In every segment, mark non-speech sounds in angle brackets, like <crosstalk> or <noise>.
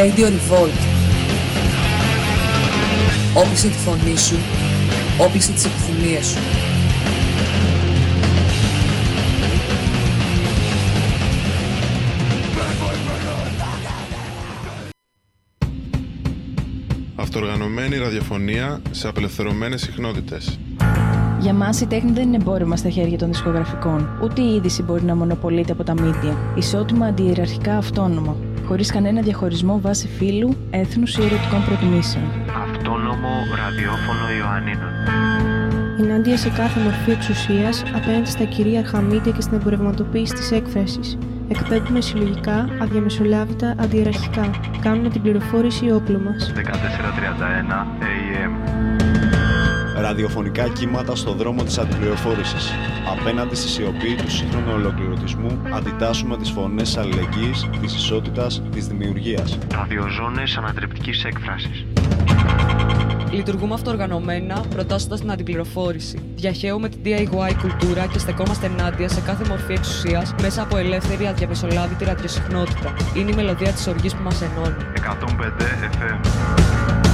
Radio Revolt. Όπλισε τη φωνή σου, όπλισε τις επιθυμίες σου. Αυτοργανωμένη ραδιοφωνία σε απελευθερωμένες συχνότητες. Για μας η τέχνη δεν είναι εμπόρευμα στα χέρια των δισκογραφικών. Ούτε η είδηση μπορεί να μονοπολείται από τα μίντια. Ισότιμα αντιεραρχικά αυτόνομο. Χωρίς κανένα διαχωρισμό βάσει φύλου, έθνους ή ερωτικών προτιμήσεων. Αυτόνομο ραδιόφωνο Ιωαννίνων. Ενάντια σε κάθε μορφή εξουσίας απέναντι στα κυρίαρχα μίντια και στην εμπορευματοποίηση της έκφρασης. Εκπέμπουμε συλλογικά, αδιαμεσολάβητα, αντιεραρχικά. Κάνουμε την πληροφόρηση όπλο μας. 1431 AM. Ραδιοφωνικά κύματα στο δρόμο της αντιπληροφόρησης. Απέναντι στη σιωπή του σύγχρονου ολοκληρωτισμού, αντιτάσσουμε τις φωνές της αλληλεγγύης, της ισότητας, της δημιουργίας. Ραδιοζώνες ανατρεπτικής έκφρασης. Λειτουργούμε αυτοργανωμένα, προτάσσοντας την αντιπληροφόρηση. Διαχέουμε την DIY κουλτούρα και στεκόμαστε ενάντια σε κάθε μορφή εξουσίας μέσα από ελεύθερη αδιαμεσολάβητη ραδιοσυχνότητα. Είναι η μελωδία της οργής που μας ενώνει. 105 FM.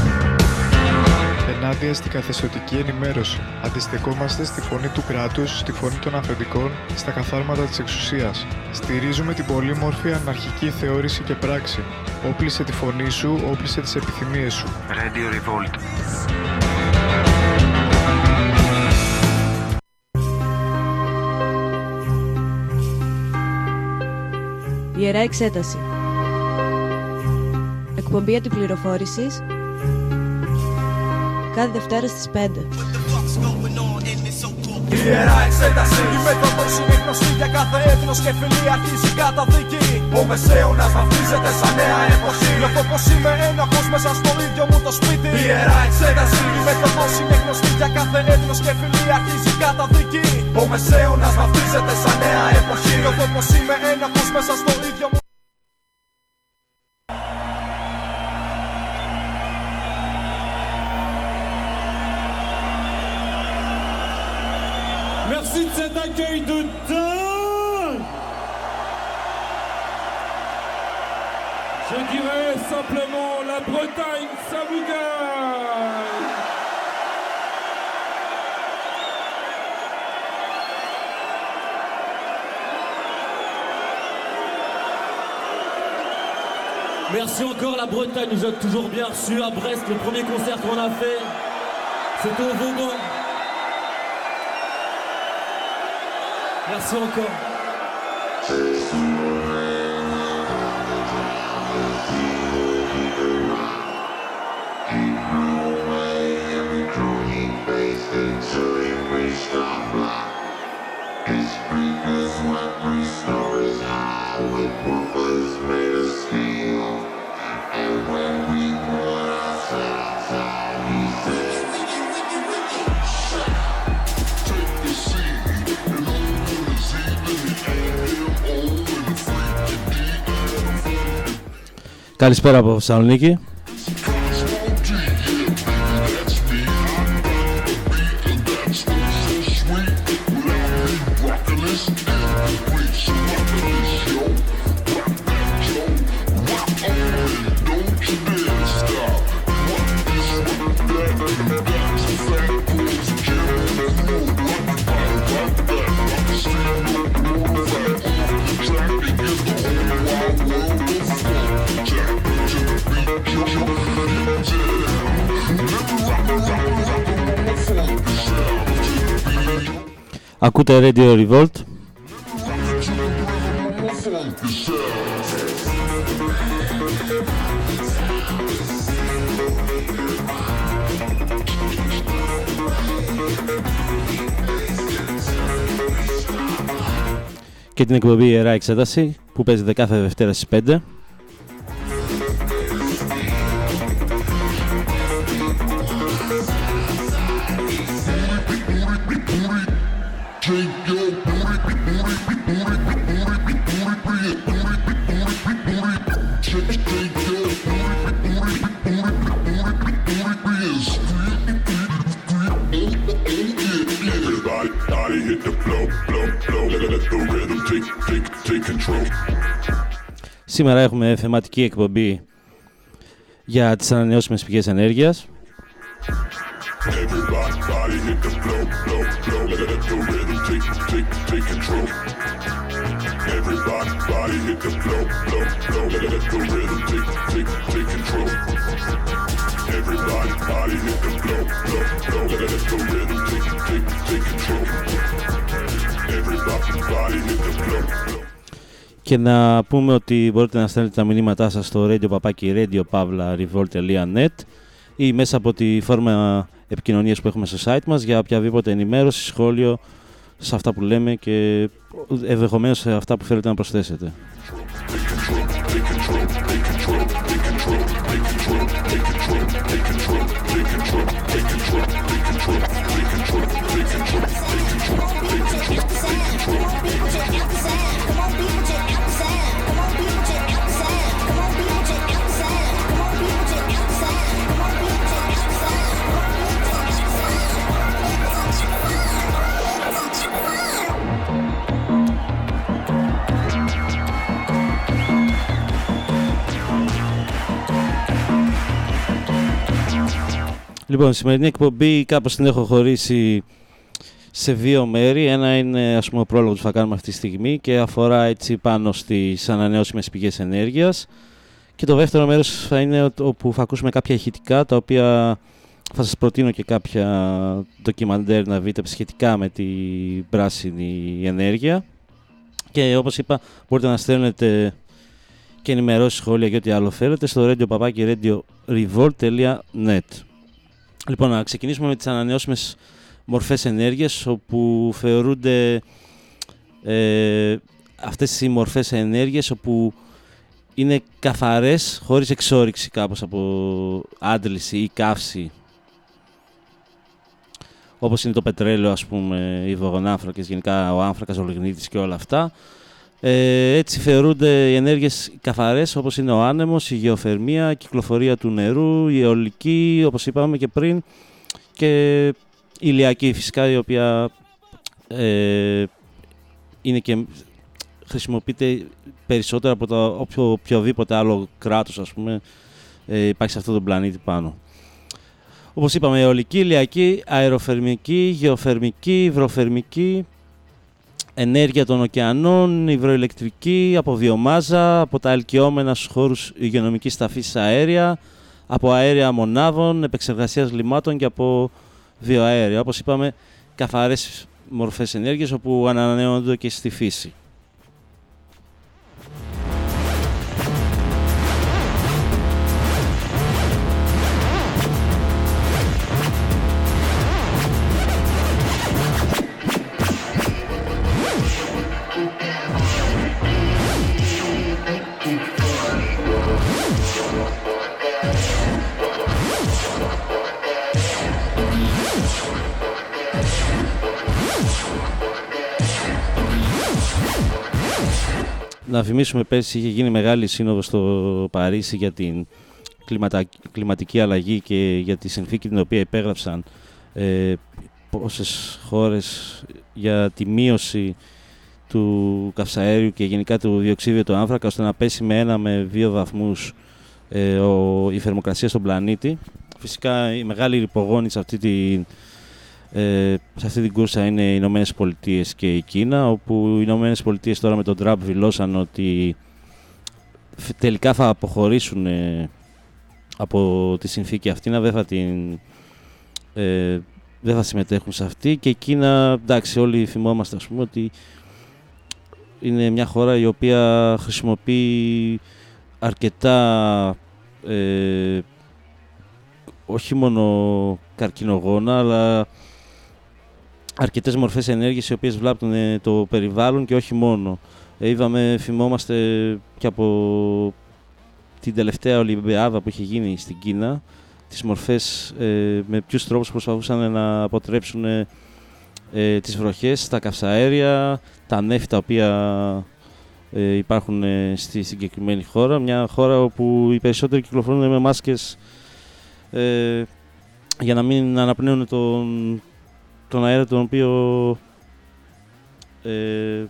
Ενάντια στην καθεστωτική ενημέρωση. Αντιστεκόμαστε στη φωνή του κράτους, στη φωνή των αφεντικών, στα καθάρματα της εξουσίας. Στηρίζουμε την πολύμορφη αναρχική θεώρηση και πράξη. Όπλισε τη φωνή σου, όπλισε τις επιθυμίες σου. Radio Revolt. Ιερά εξέταση. Εκπομπή αντιπληροφόρησης κάθε Δευτέρα στις 5. Ιερά εξέταση Η μέθοδος είναι γνωστή για κάθε έθνος και φιλή αρχίζει καταδίκη. Ο Μεσαίωνας βαφτίζεται σαν νέα εποχή. Νιώθω πως είμαι ένοχος μέσα στο ίδιο μου το σπίτι. Ιερά εξέταση Η μέθοδος είναι γνωστή για κάθε έθνος και φιλή αρχίζει καταδίκη. Ο Μεσαίωνας βαφτίζεται σαν νέα εποχή. Νιώθω πως είμαι ένοχος μέσα στο ίδιο μου Merci encore la Bretagne, nous a toujours bien reçus à Brest, le premier concert qu'on a fait, c'était au Vauban. Merci encore. Καλησπέρα από Θεσσαλονίκη. Ακούτε Radio Revolt. Και την εκπομπή Ιερά Εξέταση που παίζεται κάθε Δευτέρα στις 5. Σήμερα έχουμε θεματική εκπομπή για τις ανανεώσιμες πηγές ενέργειας. Και να πούμε ότι μπορείτε να στέλνετε τα μηνύματά σας στο radio papaki radio pavla ή μέσα από τη φόρμα επικοινωνίας που έχουμε στο site μας για οποιαδήποτε ενημέρωση, σχόλιο σε αυτά που λέμε και ενδεχομένως σε αυτά που θέλετε να προσθέσετε. Λοιπόν, σημερινή εκπομπή κάπως την έχω χωρίσει σε δύο μέρη. Ένα είναι ας πούμε, ο πρόλογος που θα κάνουμε αυτή τη στιγμή και αφορά έτσι πάνω στις ανανεώσιμες πηγές ενέργειας. Και το δεύτερο μέρος θα είναι όπου θα ακούσουμε κάποια ηχητικά τα οποία θα σας προτείνω και κάποια ντοκιμαντέρ να δείτε σχετικά με την πράσινη ενέργεια. Και όπως είπα μπορείτε να στέλνετε και ενημερώσεις σχόλια για ό,τι άλλο θέλετε στο radio papaki Λοιπόν, να ξεκινήσουμε με τις ανανεώσιμες μορφές ενέργειας, όπου θεωρούνται ε, αυτές οι μορφές ενέργειας, όπου είναι καθαρές, χωρίς εξόριξη κάπως από άντληση ή καύση. Όπως είναι το πετρέλαιο, ας πούμε, οι βογονάνθρακες, γενικά ο άνθρακας, ο λιγνίτης και όλα αυτά. Ε, έτσι θεωρούνται οι ενέργειες καθαρές όπως είναι ο άνεμος, η γεωθερμία, η κυκλοφορία του νερού, η αιωλική, όπως είπαμε και πριν, και η ηλιακή φυσικά, η οποία ε, είναι και χρησιμοποιείται περισσότερο από το όποιο, οποιοδήποτε άλλο κράτος, ας πούμε, ε, υπάρχει σε αυτόν τον πλανήτη πάνω. Όπως είπαμε, αιωλική, ηλιακή, αεροφερμική, γεωθερμική, υδροφερμική, ενέργεια των ωκεανών, υδροηλεκτρική, από βιομάζα, από τα ελκυόμενα στους χώρους υγειονομικής ταφής αέρια, από αέρια μονάδων, επεξεργασίας λιμάτων και από βιοαέρια. Όπως είπαμε, καθαρές μορφές ενέργειας όπου ανανεώνονται και στη φύση. Να θυμίσουμε πέρσι είχε γίνει μεγάλη σύνοδος στο Παρίσι για την κλιματική αλλαγή και για τη συνθήκη την οποία υπέγραψαν ε, πόσες χώρες για τη μείωση του καυσαέριου και γενικά του διοξίδιου του άνθρακα ώστε να πέσει με ένα με δύο βαθμούς ε, ο, η θερμοκρασία στον πλανήτη. Φυσικά η μεγάλη υπογόνη σε αυτή την ε, σε αυτή την κούρσα είναι οι Ηνωμένες Πολιτείες και η Κίνα, όπου οι Ηνωμένες Πολιτείες τώρα με τον Τραμπ δηλώσαν ότι τελικά θα αποχωρήσουν ε, από τη συνθήκη αυτή, να δεν θα, την, ε, δεν θα συμμετέχουν σε αυτή. Και η Κίνα, εντάξει όλοι θυμόμαστε ας πούμε ότι είναι μια χώρα η οποία χρησιμοποιεί αρκετά ε, όχι μόνο καρκινογόνα αλλά αρκετές μορφές ενέργειας οι οποίες βλάπτουν ε, το περιβάλλον και όχι μόνο. Ε, είδαμε, θυμόμαστε και από την τελευταία Ολυμπιάδα που είχε γίνει στην Κίνα, τις μορφές ε, με ποιους τρόπους προσπαθούσαν να αποτρέψουν ε, ε, τις βροχές, τα καυσαέρια, τα νέφη τα οποία ε, υπάρχουν στη συγκεκριμένη χώρα. Μια χώρα όπου οι περισσότεροι κυκλοφορούν με μάσκες για να μην αναπνέουν τον, στον αέρα τον οποίο ε,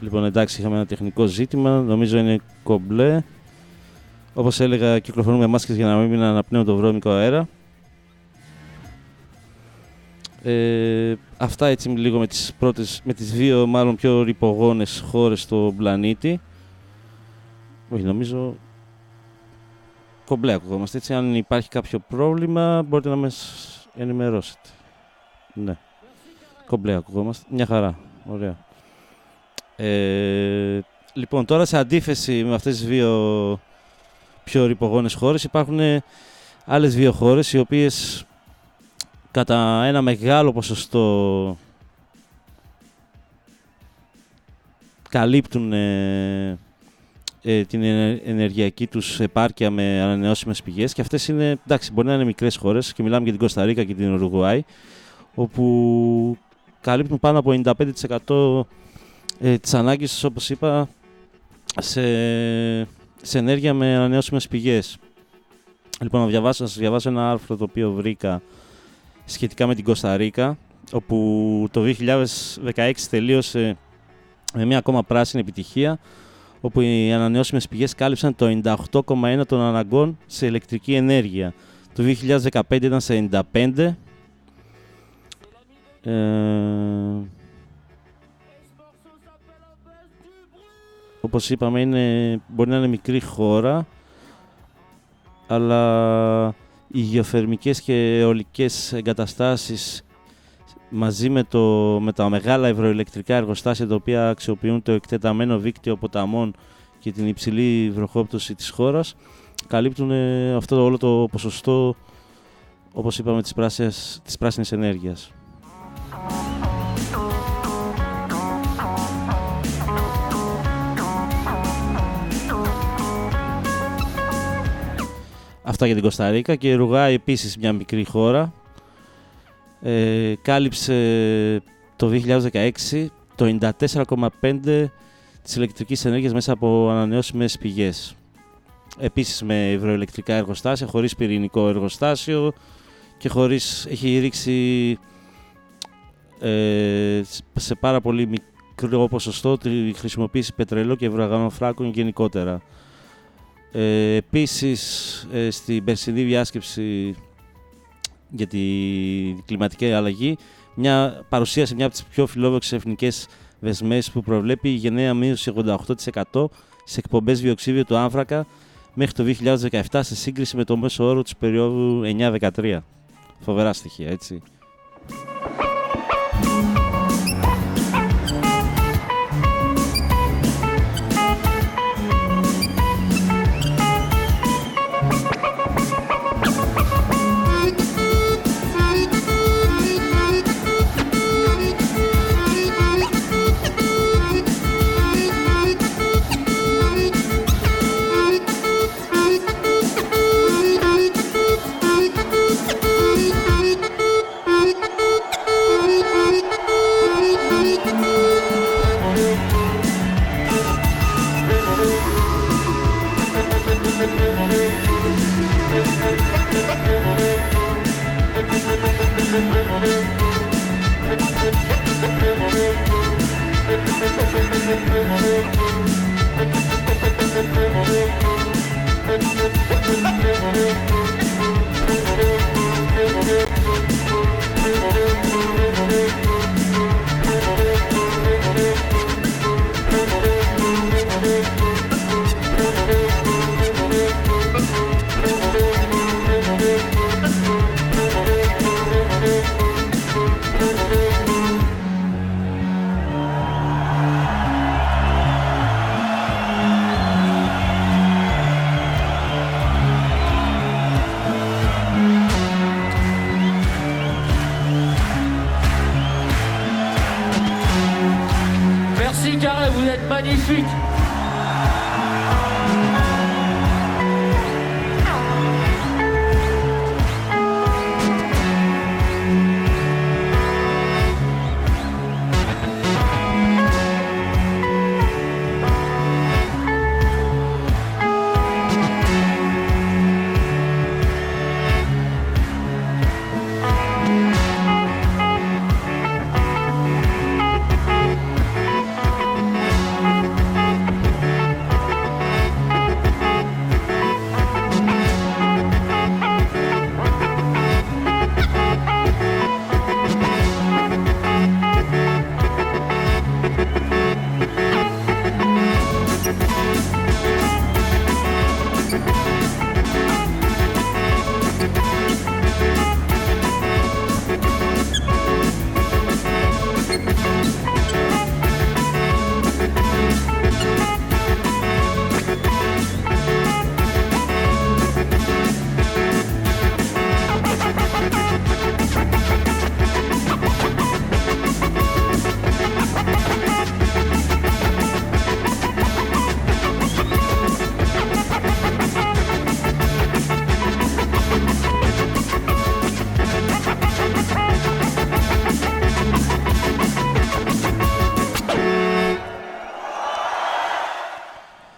Λοιπόν, εντάξει, είχαμε ένα τεχνικό ζήτημα. Νομίζω είναι κομπλέ. Όπως έλεγα, κυκλοφορούμε μάσκες για να μην αναπνέουν το βρώμικο αέρα. Ε, αυτά έτσι λίγο με τις, πρώτες, με τις δύο μάλλον πιο ρηπογόνες χώρες στο πλανήτη. Όχι, νομίζω κομπλέ ακουγόμαστε. Έτσι, αν υπάρχει κάποιο πρόβλημα, μπορείτε να μας ενημερώσετε. Ναι. Κομπλέ ακουγόμαστε. Μια χαρά. Ωραία. Ε, λοιπόν, τώρα σε αντίθεση με αυτές τις δύο πιο ρηπογόνες χώρες. Υπάρχουν άλλες δύο χώρες οι οποίες κατά ένα μεγάλο ποσοστό καλύπτουν ε, ε, την ενεργειακή τους επάρκεια με ανανεώσιμες πηγές. Και αυτές είναι, εντάξει, μπορεί να είναι μικρές χώρες και μιλάμε για την Κωνσταντίνα και την Ουρουγουάη όπου καλύπτουν πάνω από 95% ε, της ανάγκης, όπως είπα, σε, σε ενέργεια με ανανεώσιμες πηγές. Λοιπόν, να, διαβάσω, να σας διαβάσω ένα άρθρο το οποίο βρήκα σχετικά με την Κωνσταντίνα όπου το 2016 τελείωσε με μια ακόμα πράσινη επιτυχία όπου οι ανανεώσιμες πηγές κάλυψαν το 98,1 των αναγκών σε ηλεκτρική ενέργεια. Το 2015 ήταν σε 95. Ε, όπως είπαμε, είναι, μπορεί να είναι μικρή χώρα, αλλά οι γεωθερμικές και αιωλικές εγκαταστάσεις μαζί με, το, με τα μεγάλα ευρωηλεκτρικά εργοστάσια τα οποία αξιοποιούν το εκτεταμένο δίκτυο ποταμών και την υψηλή βροχόπτωση της χώρας καλύπτουν ε, αυτό όλο το ποσοστό όπως είπαμε της πράσινης, της πράσινης ενέργειας. Αυτά για την Κωνσταντίνα και η Ρουγάη επίσης μια μικρή χώρα ε, κάλυψε το 2016 το 94,5% της ηλεκτρικής ενέργειας μέσα από ανανεώσιμες πηγές. Επίσης με υδροελεκτρικά εργοστάσια, χωρίς πυρηνικό εργοστάσιο και χωρίς, έχει ρίξει ε, σε πάρα πολύ μικρό ποσοστό τη χρησιμοποίηση πετρελαίου και ευρωαγανοφράκων γενικότερα. Ε, επίσης, ε, στην περσινή διάσκεψη για τη κλιματική αλλαγή, μια, παρουσίασε μια από τις πιο φιλόδοξες εθνικές δεσμεύσεις που προβλέπει η γενναία μείωση 88% σε εκπομπές διοξίδιου του άνθρακα μέχρι το 2017 σε σύγκριση με το μέσο όρο της περίοδου 9-13. Φοβερά στοιχεία, έτσι. Thank <laughs> you.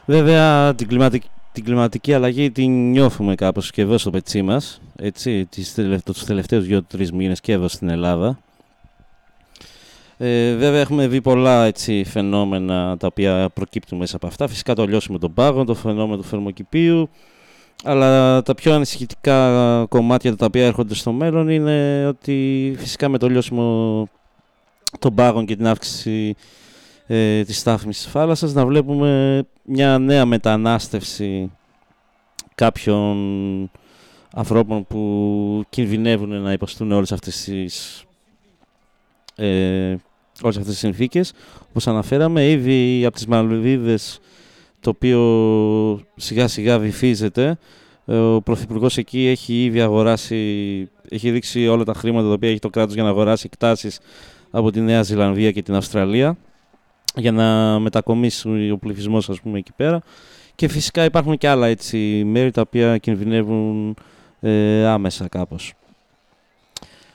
Βέβαια την κλιματική, την κλιματική αλλαγή την νιώθουμε κάπως και εδώ στο πετσί μας, έτσι, τις τελευ- τους τελευταίους δύο-τρεις μήνες και εδώ στην Ελλάδα. Ε, βέβαια έχουμε δει πολλά έτσι, φαινόμενα τα οποία προκύπτουν μέσα από αυτά. Φυσικά το λιώσιμο των πάγων, το φαινόμενο του θερμοκηπίου, αλλά τα πιο ανησυχητικά κομμάτια τα οποία έρχονται στο μέλλον είναι ότι φυσικά με το λιώσιμο των πάγων και την αύξηση ε, της στάθμης της θάλασσας να βλέπουμε μια νέα μετανάστευση κάποιων ανθρώπων που κινδυνεύουν να υποστούν όλες αυτές τις ε, όλες αυτές τις συνθήκες. Όπως αναφέραμε, ήδη από τις Μαλδίβες το οποίο σιγά σιγά βυθίζεται. Ε, Ο Πρωθυπουργός εκεί έχει ήδη αγοράσει, έχει δείξει όλα τα χρήματα τα οποία έχει το κράτος για να αγοράσει εκτάσεις από τη Νέα Ζηλανδία και την Αυστραλία για να μετακομίσει ο πληθυσμός ας πούμε εκεί πέρα. Και φυσικά υπάρχουν και άλλα έτσι, μέρη τα οποία κινδυνεύουν ε, άμεσα κάπως.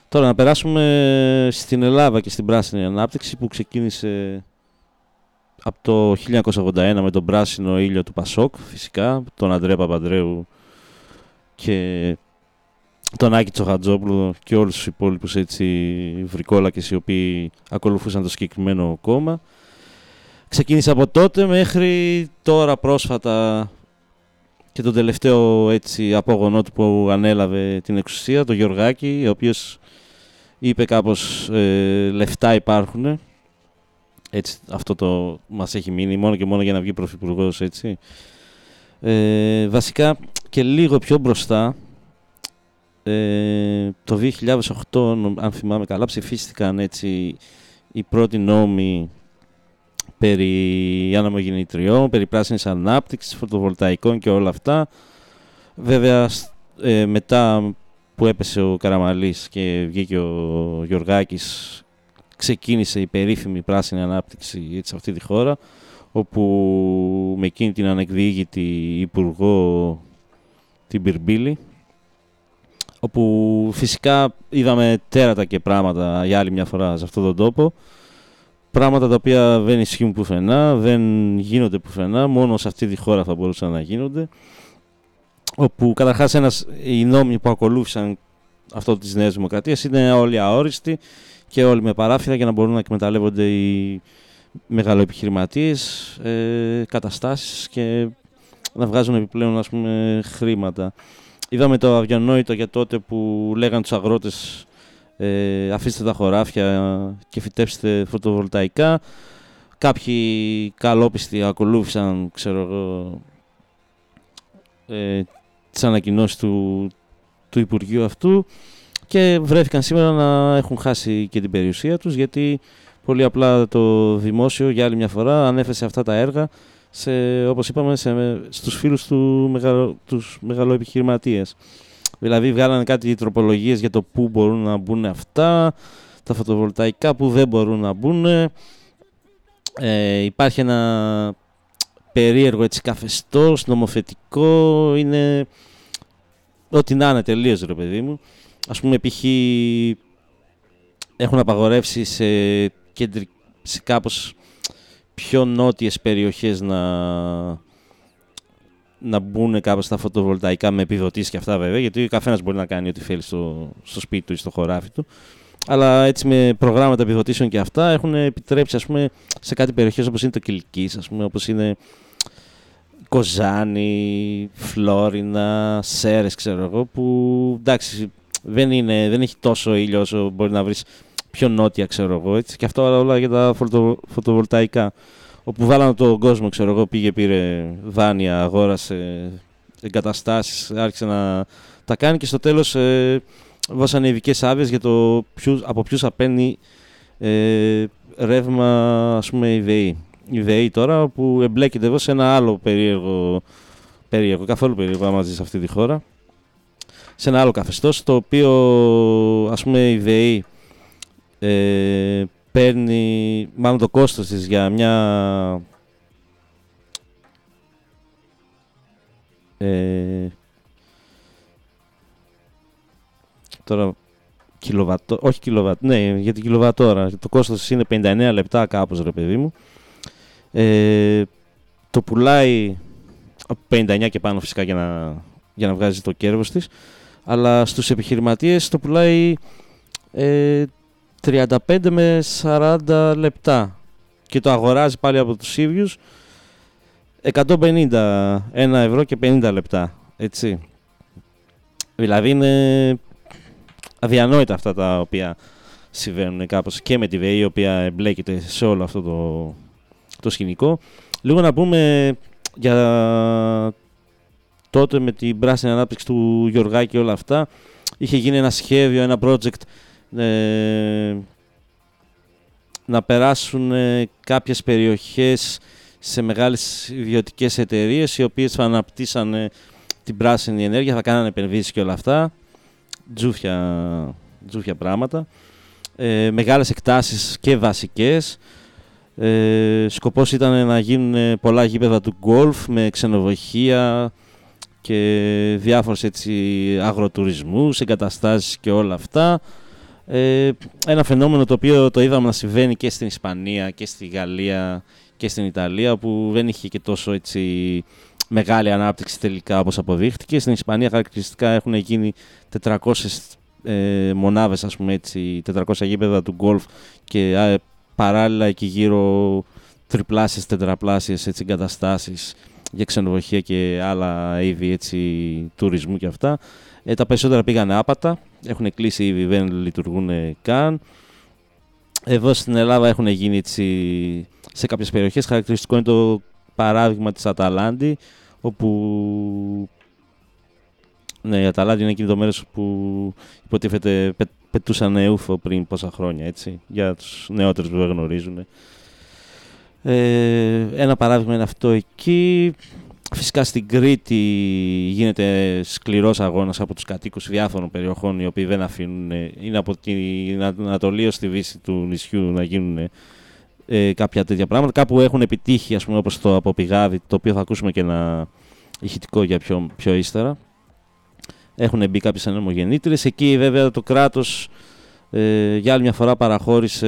Τώρα να περάσουμε στην Ελλάδα και στην πράσινη ανάπτυξη που ξεκίνησε από το 1981 με τον πράσινο ήλιο του Πασόκ φυσικά, τον Αντρέα Παπαντρέου και τον Άκη Τσοχατζόπουλο και όλους τους υπόλοιπους έτσι βρικόλακες οι οποίοι ακολουθούσαν το συγκεκριμένο κόμμα. Ξεκίνησε από τότε μέχρι τώρα πρόσφατα και τον τελευταίο έτσι απόγονό του που ανέλαβε την εξουσία, τον Γιωργάκη, ο οποίος είπε κάπως ε, λεφτά υπάρχουν. Έτσι, αυτό το μας έχει μείνει μόνο και μόνο για να βγει πρωθυπουργός, έτσι. Ε, βασικά και λίγο πιο μπροστά, ε, το 2008, νομ- αν θυμάμαι καλά, ψηφίστηκαν έτσι οι πρώτοι νόμοι περί αναμογεννητριών, περί πράσινης ανάπτυξης, φωτοβολταϊκών και όλα αυτά. Βέβαια, σ- ε, μετά που έπεσε ο Καραμαλής και βγήκε ο Γιωργάκης, ξεκίνησε η περίφημη πράσινη ανάπτυξη έτσι, σε αυτή τη χώρα, όπου με εκείνη την ανεκδιήγητη υπουργό την Πυρμπίλη, όπου φυσικά είδαμε τέρατα και πράγματα για άλλη μια φορά σε αυτόν τον τόπο, πράγματα τα οποία δεν ισχύουν πουθενά, δεν γίνονται πουθενά, μόνο σε αυτή τη χώρα θα μπορούσαν να γίνονται. Όπου καταρχάς ένας, οι νόμοι που ακολούθησαν αυτό της Νέας Δημοκρατίας είναι όλοι αόριστοι και όλοι με παράφυρα για να μπορούν να εκμεταλλεύονται οι μεγαλοεπιχειρηματίες ε, καταστάσεις και να βγάζουν επιπλέον ας πούμε, χρήματα. Είδαμε το αδιανόητο για τότε που λέγαν τους αγρότες ε, αφήστε τα χωράφια και φυτέψτε φωτοβολταϊκά. Κάποιοι καλόπιστοι ακολούθησαν, ξέρω εγώ, ε, τις ανακοινώσεις του, του Υπουργείου αυτού και βρέθηκαν σήμερα να έχουν χάσει και την περιουσία τους γιατί πολύ απλά το δημόσιο για άλλη μια φορά ανέφεσε αυτά τα έργα σε, όπως είπαμε σε, στους φίλους του μεγαλο, τους μεγαλοεπιχειρηματίες. Δηλαδή βγάλανε κάτι τροπολογίες για το πού μπορούν να μπουν αυτά, τα φωτοβολταϊκά που δεν μπορούν να μπουν. Ε, υπάρχει ένα περίεργο έτσι καθεστώς, νομοθετικό, είναι ό,τι να είναι τελείως ρε παιδί μου. Ας πούμε π.χ. έχουν απαγορεύσει σε, κεντρι... σε κάπως πιο νότιες περιοχές να, να μπουν κάπως τα φωτοβολταϊκά με επιδοτήσεις και αυτά βέβαια, γιατί ο καθένας μπορεί να κάνει ό,τι θέλει στο, στο σπίτι του ή στο χωράφι του. Αλλά έτσι με προγράμματα επιδοτήσεων και αυτά έχουν επιτρέψει ας πούμε, σε κάτι περιοχές όπως είναι το Κιλκής, ας πούμε, όπως είναι Κοζάνη, Φλόρινα, Σέρες ξέρω εγώ, που εντάξει δεν, είναι, δεν έχει τόσο ήλιο όσο μπορεί να βρεις πιο νότια ξέρω εγώ, έτσι, και αυτό όλα για τα φωτο, φωτοβολταϊκά. Όπου βάλανε τον κόσμο, ξέρω εγώ, πήγε, πήρε δάνεια, αγόρασε εγκαταστάσεις, άρχισε να τα κάνει και στο τέλος ε, βάσανε ειδικές άδειες για το ποιους, από ποιους θα παίρνει ε, ρεύμα, ας πούμε, η ΔΕΗ. Η ΔΕΗ τώρα που εμπλέκεται εδώ σε ένα άλλο περίεργο, περίεργο καθόλου περίεργο άμα ζεις σε αυτή τη χώρα, σε ένα άλλο καθεστώς, το οποίο, ας πούμε, η ΔΕΗ ε, παίρνει, μάλλον το κόστος της για μια ε, τώρα κιλοβατό, όχι κιλοβατ, ναι, για την κιλοβατόρα. Το κόστος είναι 59 λεπτά κάπως ρε παιδί μου. Ε, το πουλάει από 59 και πάνω φυσικά για να, για να βγάζει το κέρδος της. Αλλά στους επιχειρηματίες το πουλάει ε, 35 με 40 λεπτά και το αγοράζει πάλι από τους ίδιους 150 1 ευρώ και 50 λεπτά. Έτσι. Δηλαδή είναι αδιανόητα αυτά τα οποία συμβαίνουν κάπως και με τη ΒΕΗ η οποία εμπλέκεται σε όλο αυτό το, το σκηνικό. Λίγο να πούμε για τότε με την πράσινη ανάπτυξη του Γιωργάκη και όλα αυτά. Είχε γίνει ένα σχέδιο, ένα project ε, να περάσουν ε, κάποιες περιοχές σε μεγάλες ιδιωτικές εταιρείες οι οποίες θα αναπτύσσανε την πράσινη ενέργεια, θα κάνανε επενδύσεις και όλα αυτά. Τζούφια, τζούφια πράγματα. Ε, μεγάλες εκτάσεις και βασικές. Ε, σκοπός ήταν να γίνουν πολλά γήπεδα του γκολφ με ξενοδοχεία και διάφορες έτσι αγροτουρισμούς, εγκαταστάσεις και όλα αυτά. Ε, ένα φαινόμενο το οποίο το είδαμε να συμβαίνει και στην Ισπανία και στη Γαλλία και στην Ιταλία που δεν είχε και τόσο έτσι μεγάλη ανάπτυξη τελικά όπως αποδείχτηκε. Στην Ισπανία χαρακτηριστικά έχουν γίνει 400 ε, μονάδες, ας πούμε έτσι, 400 γήπεδα του γκολφ και ε, παράλληλα εκεί γύρω τριπλάσιες, τετραπλάσιες έτσι, εγκαταστάσεις για ξενοδοχεία και άλλα είδη έτσι, τουρισμού και αυτά. Ε, τα περισσότερα πήγαν άπατα, έχουν κλείσει ήδη, δεν λειτουργούν καν. Εδώ στην Ελλάδα έχουν γίνει έτσι, σε κάποιες περιοχές. Χαρακτηριστικό είναι το παράδειγμα της Αταλάντη, όπου ναι, η Αταλάντη είναι εκείνο το μέρος που υποτίθεται πε, πετούσαν ούφο πριν πόσα χρόνια, έτσι, για τους νεότερους που δεν γνωρίζουν. Ε, ένα παράδειγμα είναι αυτό εκεί. Φυσικά στην Κρήτη γίνεται σκληρός αγώνας από τους κατοίκους διάφορων περιοχών οι οποίοι δεν αφήνουν, είναι από την Ανατολή ως τη Βύση του νησιού να γίνουν ε, κάποια τέτοια πράγματα. Κάπου έχουν επιτύχει, ας πούμε, όπως το Αποπηγάδι, το οποίο θα ακούσουμε και ένα ηχητικό για πιο, πιο ύστερα. Έχουν μπει κάποιες ανεμογεννήτρες. Εκεί βέβαια το κράτος ε, για άλλη μια φορά παραχώρησε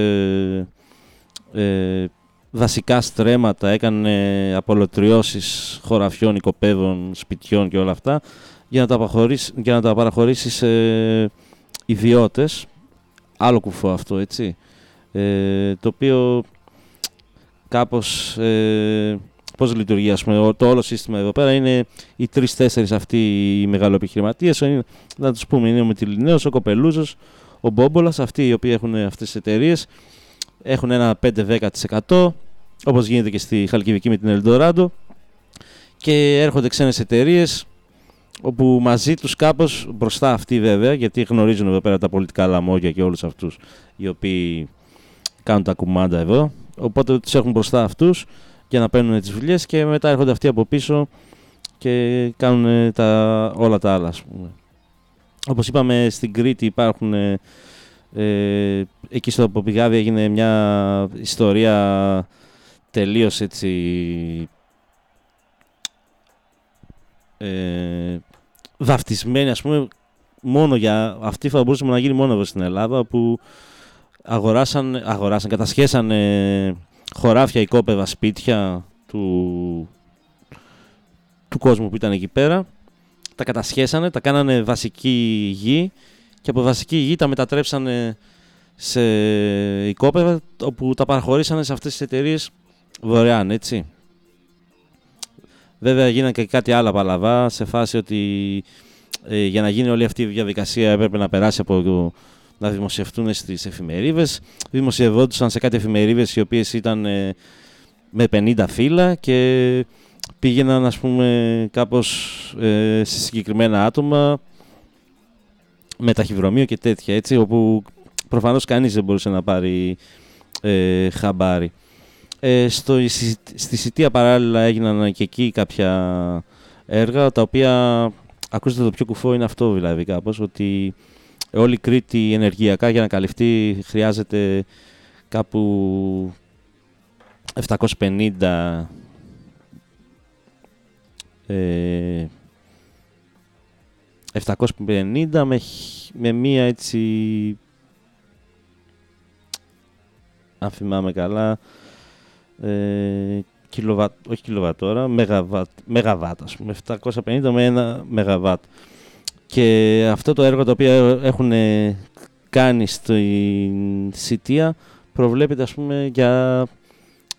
ε, δασικά στρέμματα, έκανε απολωτριώσεις χωραφιών, οικοπαίδων, σπιτιών και όλα αυτά για να τα, παραχωρήσει, για να τα παραχωρήσει σε ιδιώτες. Άλλο κουφό αυτό, έτσι. Ε, το οποίο κάπως... Ε, πώς λειτουργεί, ας πούμε, το όλο σύστημα εδώ πέρα είναι οι τρεις-τέσσερις αυτοί οι μεγαλοεπιχειρηματίες. Να τους πούμε, είναι ο Μετιλινέος, ο Κοπελούζος, ο Μπόμπολας, αυτοί οι οποίοι έχουν αυτές τις εταιρείες έχουν ένα 5-10% όπως γίνεται και στη Χαλκιδική με την Ελντοράντο και έρχονται ξένες εταιρείες όπου μαζί τους κάπως μπροστά αυτοί βέβαια γιατί γνωρίζουν εδώ πέρα τα πολιτικά λαμόγια και όλους αυτούς οι οποίοι κάνουν τα κουμάντα εδώ οπότε τους έχουν μπροστά αυτούς για να παίρνουν τις δουλειές και μετά έρχονται αυτοί από πίσω και κάνουν τα, όλα τα άλλα ας πούμε. Όπως είπαμε στην Κρήτη υπάρχουν ε, εκεί στο Ποπηγάδι έγινε μια ιστορία τελείως έτσι ε, βαφτισμένη ας πούμε μόνο για αυτή θα μπορούσαμε να γίνει μόνο εδώ στην Ελλάδα που αγοράσαν, αγοράσαν κατασχέσαν ε, χωράφια, οικόπεδα, σπίτια του, του κόσμου που ήταν εκεί πέρα. Τα κατασχέσανε, τα κάνανε βασική γη και από βασική γη τα μετατρέψανε σε οικόπεδα όπου τα παραχωρήσανε σε αυτές τις εταιρείες δωρεάν, έτσι. Βέβαια γίνανε και κάτι άλλο παλαβά σε φάση ότι ε, για να γίνει όλη αυτή η διαδικασία έπρεπε να περάσει από το, να δημοσιευτούν στις εφημερίδες. Δημοσιευόντουσαν σε κάτι εφημερίδες οι οποίες ήταν ε, με 50 φύλλα και πήγαιναν ας πούμε κάπως ε, σε συγκεκριμένα άτομα με ταχυδρομείο και τέτοια έτσι όπου προφανώς κανείς δεν μπορούσε να πάρει ε, χαμπάρι. Ε, στο, στη Σιτία παράλληλα έγιναν και εκεί κάποια έργα τα οποία ακούστε το πιο κουφό είναι αυτό δηλαδή κάπως ότι όλη η Κρήτη ενεργειακά για να καλυφθεί χρειάζεται κάπου 750 ε, 750 με, με μία έτσι αν θυμάμαι καλά ε, κιλοβατ, όχι κιλοβατόρα, μεγαβάτ, μεγαβάτ ας πούμε, 750 με 1 μεγαβάτ. Και αυτό το έργο το οποίο έχουν ε, κάνει στην Σιτία προβλέπεται ας πούμε για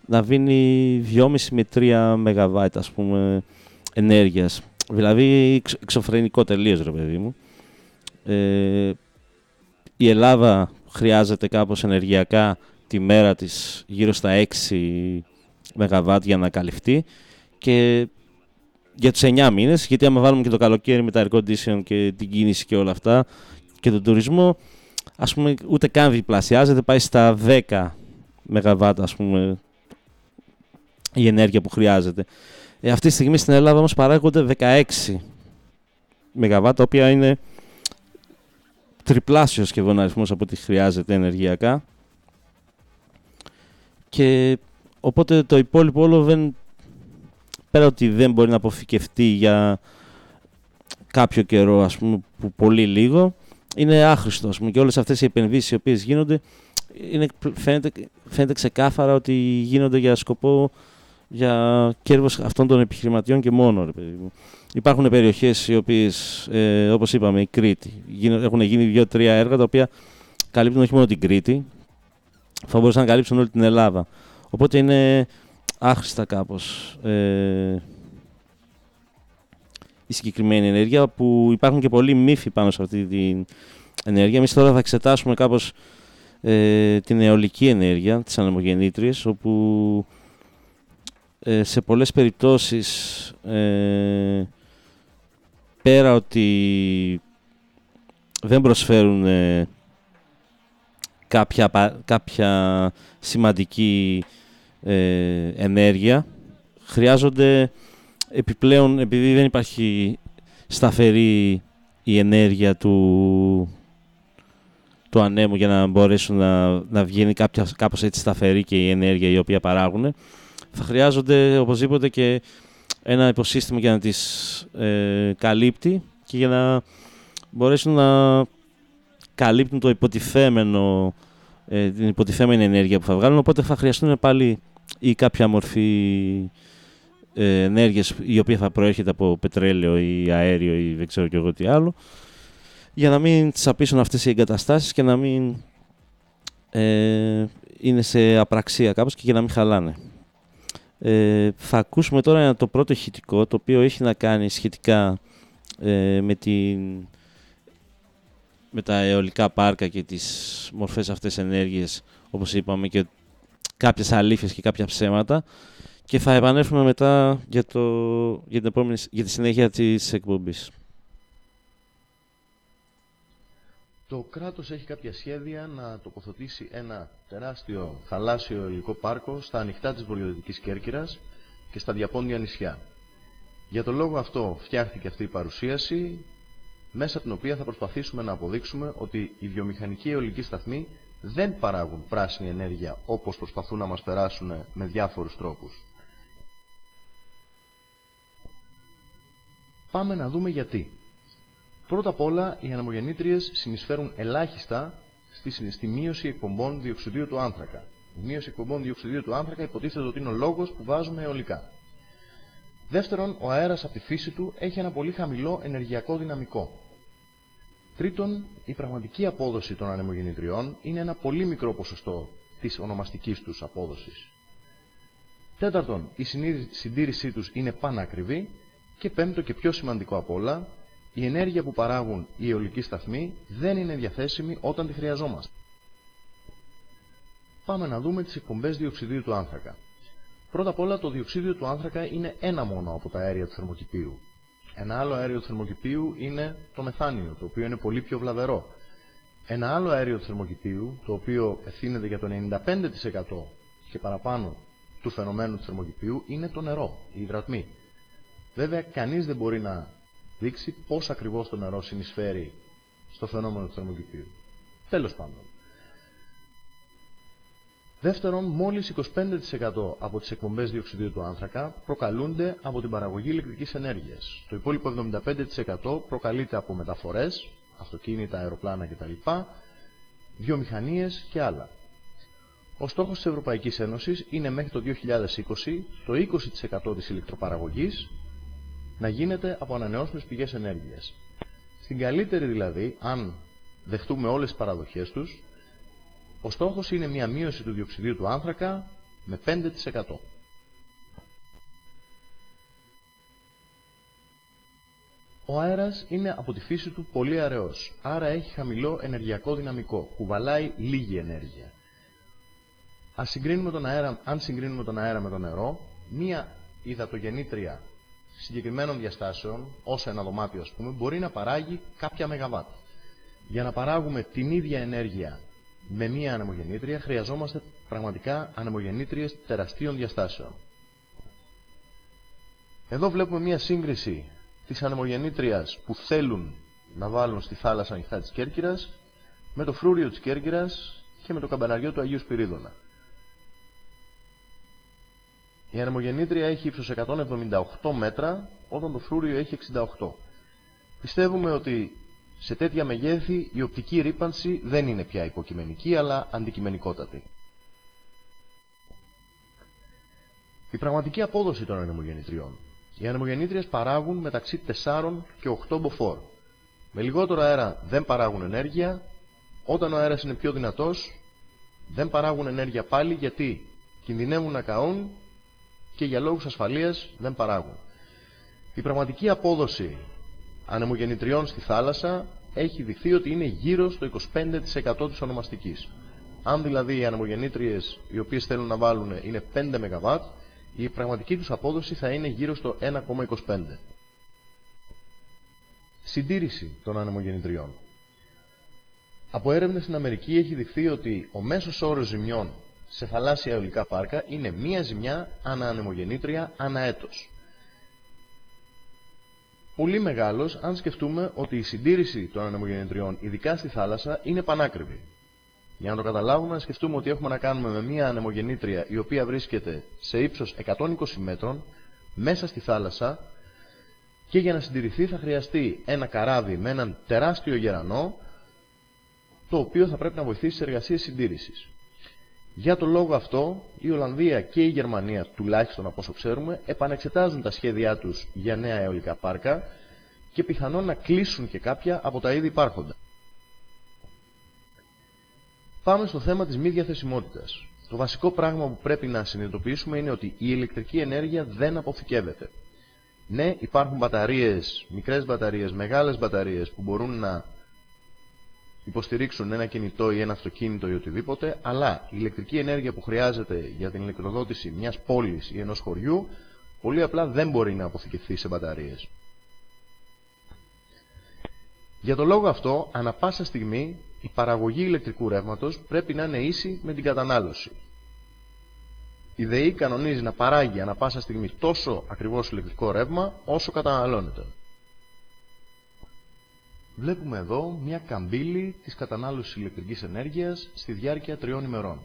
να βίνει 2,5 με 3 μεγαβάτ ας πούμε ενέργειας. Δηλαδή εξ- εξωφρενικό τελείως ρε παιδί μου. Ε, η Ελλάδα χρειάζεται κάπως ενεργειακά τη μέρα της γύρω στα 6 ΜΒ για να καλυφθεί και για τους 9 μήνες, γιατί άμα βάλουμε και το καλοκαίρι με τα air condition και την κίνηση και όλα αυτά και τον τουρισμό, ας πούμε ούτε καν διπλασιάζεται, πάει στα 10 ΜΒ ας πούμε η ενέργεια που χρειάζεται. Ε, αυτή τη στιγμή στην Ελλάδα όμως παράγονται 16 ΜΒ, τα οποία είναι τριπλάσιος σχεδόν αριθμός από ό,τι χρειάζεται ενεργειακά. Και οπότε το υπόλοιπο όλο δεν, πέρα ότι δεν μπορεί να αποθηκευτεί για κάποιο καιρό, ας πούμε, που πολύ λίγο, είναι άχρηστο, ας πούμε, και όλες αυτές οι επενδύσεις οι οποίες γίνονται, είναι, φαίνεται, φαίνεται ξεκάθαρα ότι γίνονται για σκοπό για κέρδος αυτών των επιχειρηματιών και μόνο, ρε παιδί μου. Υπάρχουν περιοχές οι οποίες, ε, όπως είπαμε, η Κρήτη, γίνω- έχουν γίνει δύο-τρία έργα τα οποία καλύπτουν όχι μόνο την Κρήτη, θα μπορούσαν να καλύψουν όλη την Ελλάδα. Οπότε είναι άχρηστα κάπως ε, η συγκεκριμένη ενέργεια που υπάρχουν και πολλοί μύθοι πάνω σε αυτή την ενέργεια. Εμείς τώρα θα εξετάσουμε κάπως ε, την αιωλική ενέργεια, τις ανεμογεννήτριες, όπου ε, σε πολλές περιπτώσεις ε, πέρα ότι δεν προσφέρουν ε, κάποια, πα- κάποια σημαντική ε, ενέργεια. Χρειάζονται επιπλέον επειδή δεν υπάρχει σταθερή η ενέργεια του, του ανέμου για να μπορέσουν να, να βγαίνει κάποια, κάπως έτσι σταθερή και η ενέργεια η οποία παράγουν θα χρειάζονται οπωσδήποτε και ένα υποσύστημα για να τις ε, καλύπτει και για να μπορέσουν να καλύπτουν το υποτιθέμενο, ε, την υποτιθέμενη ενέργεια που θα βγάλουν, οπότε θα χρειαστούν πάλι ή κάποια μορφή ε, ενέργειας η οποία θα προέρχεται από πετρέλαιο ή αέριο ή δεν ξέρω και εγώ τι άλλο, για να μην τσαπίσουν αυτές οι εγκαταστάσεις και να μην ε, είναι σε απραξία κάπως και για να μην χαλάνε. Ε, θα ακούσουμε τώρα ένα- το πρώτο ηχητικό, το οποίο έχει να κάνει σχετικά ε, με, την, με τα αιωλικά πάρκα και τις μορφές αυτές ενέργειες, όπως είπαμε, και κάποιες αλήθειες και κάποια ψέματα. Και θα επανέλθουμε μετά για, το, για, την επόμενη, για τη συνέχεια της εκπομπής. Το κράτος έχει κάποια σχέδια να τοποθετήσει ένα τεράστιο θαλάσσιο υλικό πάρκο στα ανοιχτά της βορειοδυτικής Κέρκυρας και στα διαπόντια νησιά. Για τον λόγο αυτό φτιάχτηκε αυτή η παρουσίαση, μέσα από την οποία θα προσπαθήσουμε να αποδείξουμε ότι οι βιομηχανικοί αιωλικοί σταθμοί δεν παράγουν πράσινη ενέργεια όπως προσπαθούν να μας περάσουν με διάφορους τρόπους. Πάμε να δούμε γιατί. Πρώτα απ' όλα, οι ανεμογεννήτριες συνεισφέρουν ελάχιστα στη, στη μείωση εκπομπών διοξιδίου του άνθρακα. Η μείωση εκπομπών διοξιδίου του άνθρακα υποτίθεται ότι είναι ο λόγος που βάζουμε αιωλικά. Δεύτερον, ο αέρας από τη φύση του έχει ένα πολύ χαμηλό ενεργειακό δυναμικό. Τρίτον, η πραγματική απόδοση των ανεμογεννητριών είναι ένα πολύ μικρό ποσοστό της ονομαστικής τους απόδοσης. Τέταρτον, η συνείδη- συντήρησή τους είναι πανακριβή. Και πέμπτο και πιο σημαντικό απ' όλα, η ενέργεια που παράγουν οι αιωλικοί σταθμοί δεν είναι διαθέσιμη όταν τη χρειαζόμαστε. Πάμε να δούμε τις εκπομπές διοξιδίου του άνθρακα. Πρώτα απ' όλα το διοξίδιο του άνθρακα είναι ένα μόνο από τα αέρια του θερμοκηπίου. Ένα άλλο αέριο του θερμοκηπίου είναι το μεθάνιο, το οποίο είναι πολύ πιο βλαβερό. Ένα άλλο αέριο του θερμοκηπίου, το οποίο ευθύνεται για το 95% και παραπάνω του φαινομένου του θερμοκηπίου, είναι το νερό, η υδρατμή. Βέβαια, κανείς δεν μπορεί να δείξει πώς ακριβώς το νερό συνεισφέρει στο φαινόμενο του θερμοκηπίου. Τέλος πάντων. Δεύτερον, μόλις 25% από τις εκπομπές διοξιδίου του άνθρακα προκαλούνται από την παραγωγή ηλεκτρικής ενέργειας. Το υπόλοιπο 75% προκαλείται από μεταφορές, αυτοκίνητα, αεροπλάνα κτλ., βιομηχανίες και άλλα. Ο στόχος της Ευρωπαϊκής Ένωσης είναι μέχρι το 2020 το 20% της ηλεκτροπαραγωγής να γίνεται από ανανεώσιμες πηγές ενέργειας. Στην καλύτερη δηλαδή, αν δεχτούμε όλες τις παραδοχές τους, ο στόχος είναι μια μείωση του διοξιδίου του άνθρακα με 5%. Ο αέρας είναι από τη φύση του πολύ αραιός, άρα έχει χαμηλό ενεργειακό δυναμικό, κουβαλάει λίγη ενέργεια. Ας συγκρίνουμε τον αέρα, αν συγκρίνουμε τον αέρα με το νερό, μία υδατογεννήτρια συγκεκριμένων διαστάσεων, όσο ένα δωμάτιο ας πούμε, μπορεί να παράγει κάποια μεγαβάτ. Για να παράγουμε την ίδια ενέργεια με μία ανεμογεννήτρια χρειαζόμαστε πραγματικά ανεμογεννήτριες τεραστίων διαστάσεων. Εδώ βλέπουμε μία σύγκριση της ανεμογεννήτριας που θέλουν να βάλουν στη θάλασσα ανοιχτά της Κέρκυρας με το φρούριο της Κέρκυρας και με το καμπαναριό του Αγίου Σπυρίδωνα. Η ανεμογεννήτρια έχει ύψος 178 μέτρα, όταν το φρούριο έχει 68. Πιστεύουμε ότι σε τέτοια μεγέθη η οπτική ρήπανση δεν είναι πια υποκειμενική, αλλά αντικειμενικότατη. Η πραγματική απόδοση των ανεμογεννητριών. Οι ανεμογεννήτριες παράγουν μεταξύ 4 και 8 μποφόρ. Με λιγότερο αέρα δεν παράγουν ενέργεια, όταν ο αέρας είναι πιο δυνατός δεν παράγουν ενέργεια πάλι γιατί κινδυνεύουν να καούν και για λόγους ασφαλείας δεν παράγουν. Η πραγματική απόδοση ανεμογεννητριών στη θάλασσα έχει δειχθεί ότι είναι γύρω στο 25% της ονομαστικής. Αν δηλαδή οι ανεμογεννήτριες οι οποίες θέλουν να βάλουν είναι 5 ΜΒ, η πραγματική τους απόδοση θα είναι γύρω στο 1,25. Συντήρηση των ανεμογεννητριών. Από έρευνες στην Αμερική έχει δειχθεί ότι ο μέσος όρος ζημιών σε θαλάσσια αιωλικά πάρκα είναι μία ζημιά ανά ανεμογεννήτρια ανά έτος. Πολύ μεγάλος αν σκεφτούμε ότι η συντήρηση των ανεμογεννητριών, ειδικά στη θάλασσα, είναι πανάκριβη. Για να το καταλάβουμε, να σκεφτούμε ότι έχουμε να κάνουμε με μία ανεμογεννήτρια η οποία βρίσκεται σε ύψος 120 μέτρων μέσα στη θάλασσα και για να συντηρηθεί θα χρειαστεί ένα καράβι με έναν τεράστιο γερανό το οποίο θα πρέπει να βοηθήσει σε εργασίες συντήρησης. Για τον λόγο αυτό, η Ολλανδία και η Γερμανία, τουλάχιστον από όσο ξέρουμε, επανεξετάζουν τα σχέδιά τους για νέα αιωλικά πάρκα και πιθανόν να κλείσουν και κάποια από τα ήδη υπάρχοντα. Πάμε στο θέμα της μη διαθεσιμότητας. Το βασικό πράγμα που πρέπει να συνειδητοποιήσουμε είναι ότι η ηλεκτρική ενέργεια δεν αποθηκεύεται. Ναι, υπάρχουν μπαταρίες, μικρές μπαταρίες, μεγάλες μπαταρίες που μπορούν να υποστηρίξουν ένα κινητό ή ένα αυτοκίνητο ή οτιδήποτε, αλλά η ηλεκτρική ενέργεια που χρειάζεται για την ηλεκτροδότηση μιας πόλης ή ενός χωριού, πολύ απλά δεν μπορεί να αποθηκευθεί σε μπαταρίες. Για τον λόγο αυτό, ανα πάσα στιγμή, η παραγωγή ηλεκτρικού ρεύματος πρέπει να είναι ίση με την κατανάλωση. Η ΔΕΗ κανονίζει να παράγει ανα πάσα στιγμή τόσο ακριβώς ηλεκτρικό ρεύμα όσο καταναλώνεται. Βλέπουμε εδώ μια καμπύλη της κατανάλωσης ηλεκτρικής ενέργειας στη διάρκεια τριών ημερών.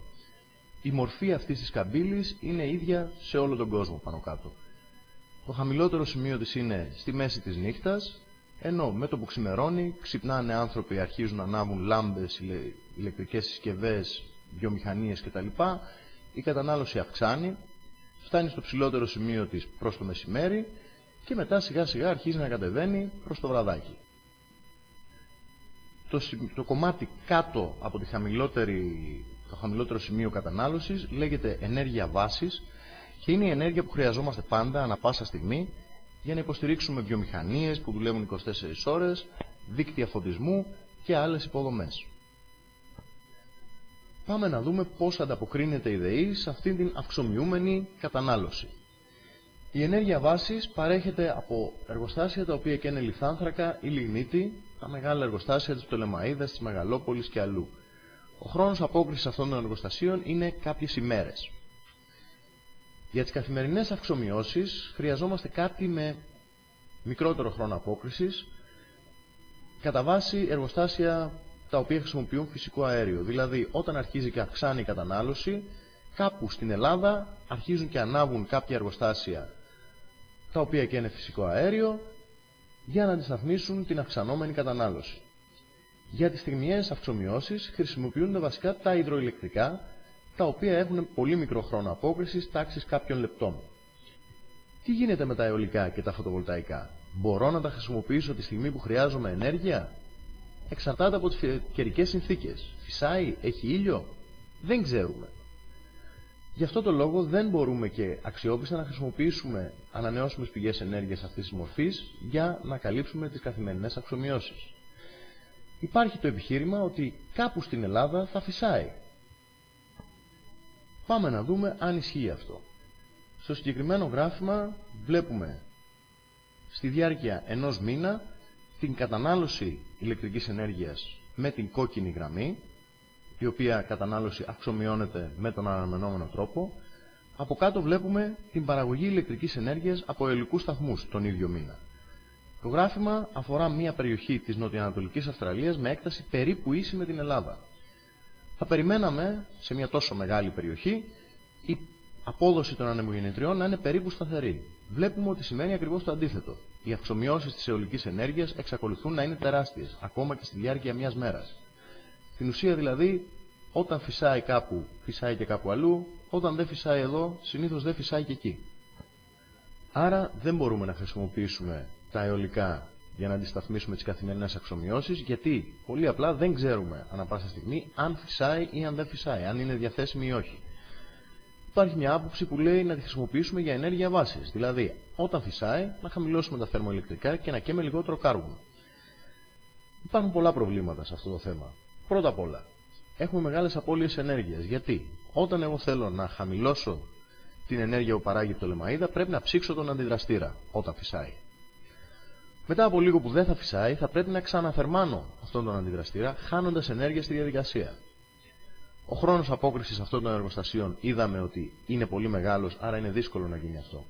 Η μορφή αυτής της καμπύλης είναι ίδια σε όλο τον κόσμο πάνω κάτω. Το χαμηλότερο σημείο της είναι στη μέση της νύχτας, ενώ με το που ξημερώνει ξυπνάνε άνθρωποι, αρχίζουν να ανάβουν λάμπες, ηλεκτρικές συσκευές, βιομηχανίες κτλ. Η κατανάλωση αυξάνει, φτάνει στο ψηλότερο σημείο της προς το μεσημέρι και μετά σιγά σιγά αρχίζει να κατεβαίνει προς το βραδάκι το, το κομμάτι κάτω από τη χαμηλότερη, το χαμηλότερο σημείο κατανάλωσης λέγεται ενέργεια βάσης και είναι η ενέργεια που χρειαζόμαστε πάντα, ανα πάσα στιγμή, για να υποστηρίξουμε βιομηχανίες που δουλεύουν 24 ώρες, δίκτυα φωτισμού και άλλες υποδομές. Πάμε να δούμε πώς ανταποκρίνεται η ΔΕΗ σε αυτήν την αυξομοιούμενη κατανάλωση. Η ενέργεια βάσης παρέχεται από εργοστάσια τα οποία καίνε λιθάνθρακα ή λιγνίτη, τα μεγάλα εργοστάσια της Πτολεμαΐδας, της Μεγαλόπολης και αλλού. Ο χρόνος απόκρισης αυτών των εργοστασίων είναι κάποιες ημέρες. Για τις καθημερινές αυξομοιώσεις χρειαζόμαστε κάτι με μικρότερο χρόνο απόκρισης, κατά βάση εργοστάσια τα οποία χρησιμοποιούν φυσικό αέριο. Δηλαδή, όταν αρχίζει και αυξάνει η κατανάλωση, κάπου στην Ελλάδα αρχίζουν και ανάβουν κάποια εργοστάσια τα οποία και είναι φυσικό αέριο για να αντισταθμίσουν την αυξανόμενη κατανάλωση. Για τις στιγμιαίες αυξομοιώσεις χρησιμοποιούνται βασικά τα υδροηλεκτρικά, τα οποία έχουν πολύ μικρό χρόνο απόκρισης τάξης κάποιων λεπτών. Τι γίνεται με τα αιωλικά και τα φωτοβολταϊκά; Μπορώ να τα χρησιμοποιήσω τη στιγμή που χρειάζομαι ενέργεια; Εξαρτάται από τις καιρικές συνθήκες. Φυσάει, έχει ήλιο; Δεν ξέρουμε. Γι' αυτό το λόγο δεν μπορούμε και αξιόπιστα να χρησιμοποιήσουμε ανανεώσιμες πηγές ενέργειας αυτής της μορφής για να καλύψουμε τις καθημερινές αξιομοιώσεις. Υπάρχει το επιχείρημα ότι κάπου στην Ελλάδα θα φυσάει. Πάμε να δούμε αν ισχύει αυτό. Στο συγκεκριμένο γράφημα βλέπουμε στη διάρκεια ενός μήνα την κατανάλωση ηλεκτρικής ενέργειας με την κόκκινη γραμμή η οποία κατανάλωση αξιομειώνεται με τον αναμενόμενο τρόπο. Από κάτω βλέπουμε την παραγωγή ηλεκτρικής ενέργειας από ελικούς σταθμούς τον ίδιο μήνα. Το γράφημα αφορά μια περιοχή της νοτιοανατολικής Αυστραλίας με έκταση περίπου ίση με την Ελλάδα. Θα περιμέναμε σε μια τόσο μεγάλη περιοχή η απόδοση των ανεμογεννητριών να είναι περίπου σταθερή. Βλέπουμε ότι σημαίνει ακριβώς το αντίθετο. Οι αυξομοιώσεις της αιωλικής ενέργειας εξακολουθούν να είναι τεράστιες, ακόμα και στη διάρκεια μιας μέρας. Στην ουσία δηλαδή, όταν φυσάει κάπου, φυσάει και κάπου αλλού, όταν δεν φυσάει εδώ, συνήθως δεν φυσάει και εκεί. Άρα δεν μπορούμε να χρησιμοποιήσουμε τα αιωλικά για να αντισταθμίσουμε τις καθημερινές αξιομοιώσεις, γιατί πολύ απλά δεν ξέρουμε ανά πάσα στιγμή αν φυσάει ή αν δεν φυσάει, αν είναι διαθέσιμη ή όχι. Υπάρχει μια άποψη που λέει να τη χρησιμοποιήσουμε για ενέργεια βάσης, δηλαδή όταν φυσάει να χαμηλώσουμε τα θερμοελεκτρικά και να καίμε λιγότερο κάργο. Υπάρχουν πολλά προβλήματα σε αυτό το θέμα. Πρώτα απ' όλα, έχουμε μεγάλες απώλειες ενέργειας. Γιατί; Όταν εγώ θέλω να χαμηλώσω την ενέργεια που παράγει το λεμαΐδα, πρέπει να ψήξω τον αντιδραστήρα όταν φυσάει. Μετά από λίγο που δεν θα φυσάει, θα πρέπει να ξαναθερμάνω αυτόν τον αντιδραστήρα, χάνοντας ενέργεια στη διαδικασία. Ο χρόνος απόκρισης αυτών των εργοστασίων είδαμε ότι είναι πολύ μεγάλος, άρα είναι δύσκολο να γίνει αυτό.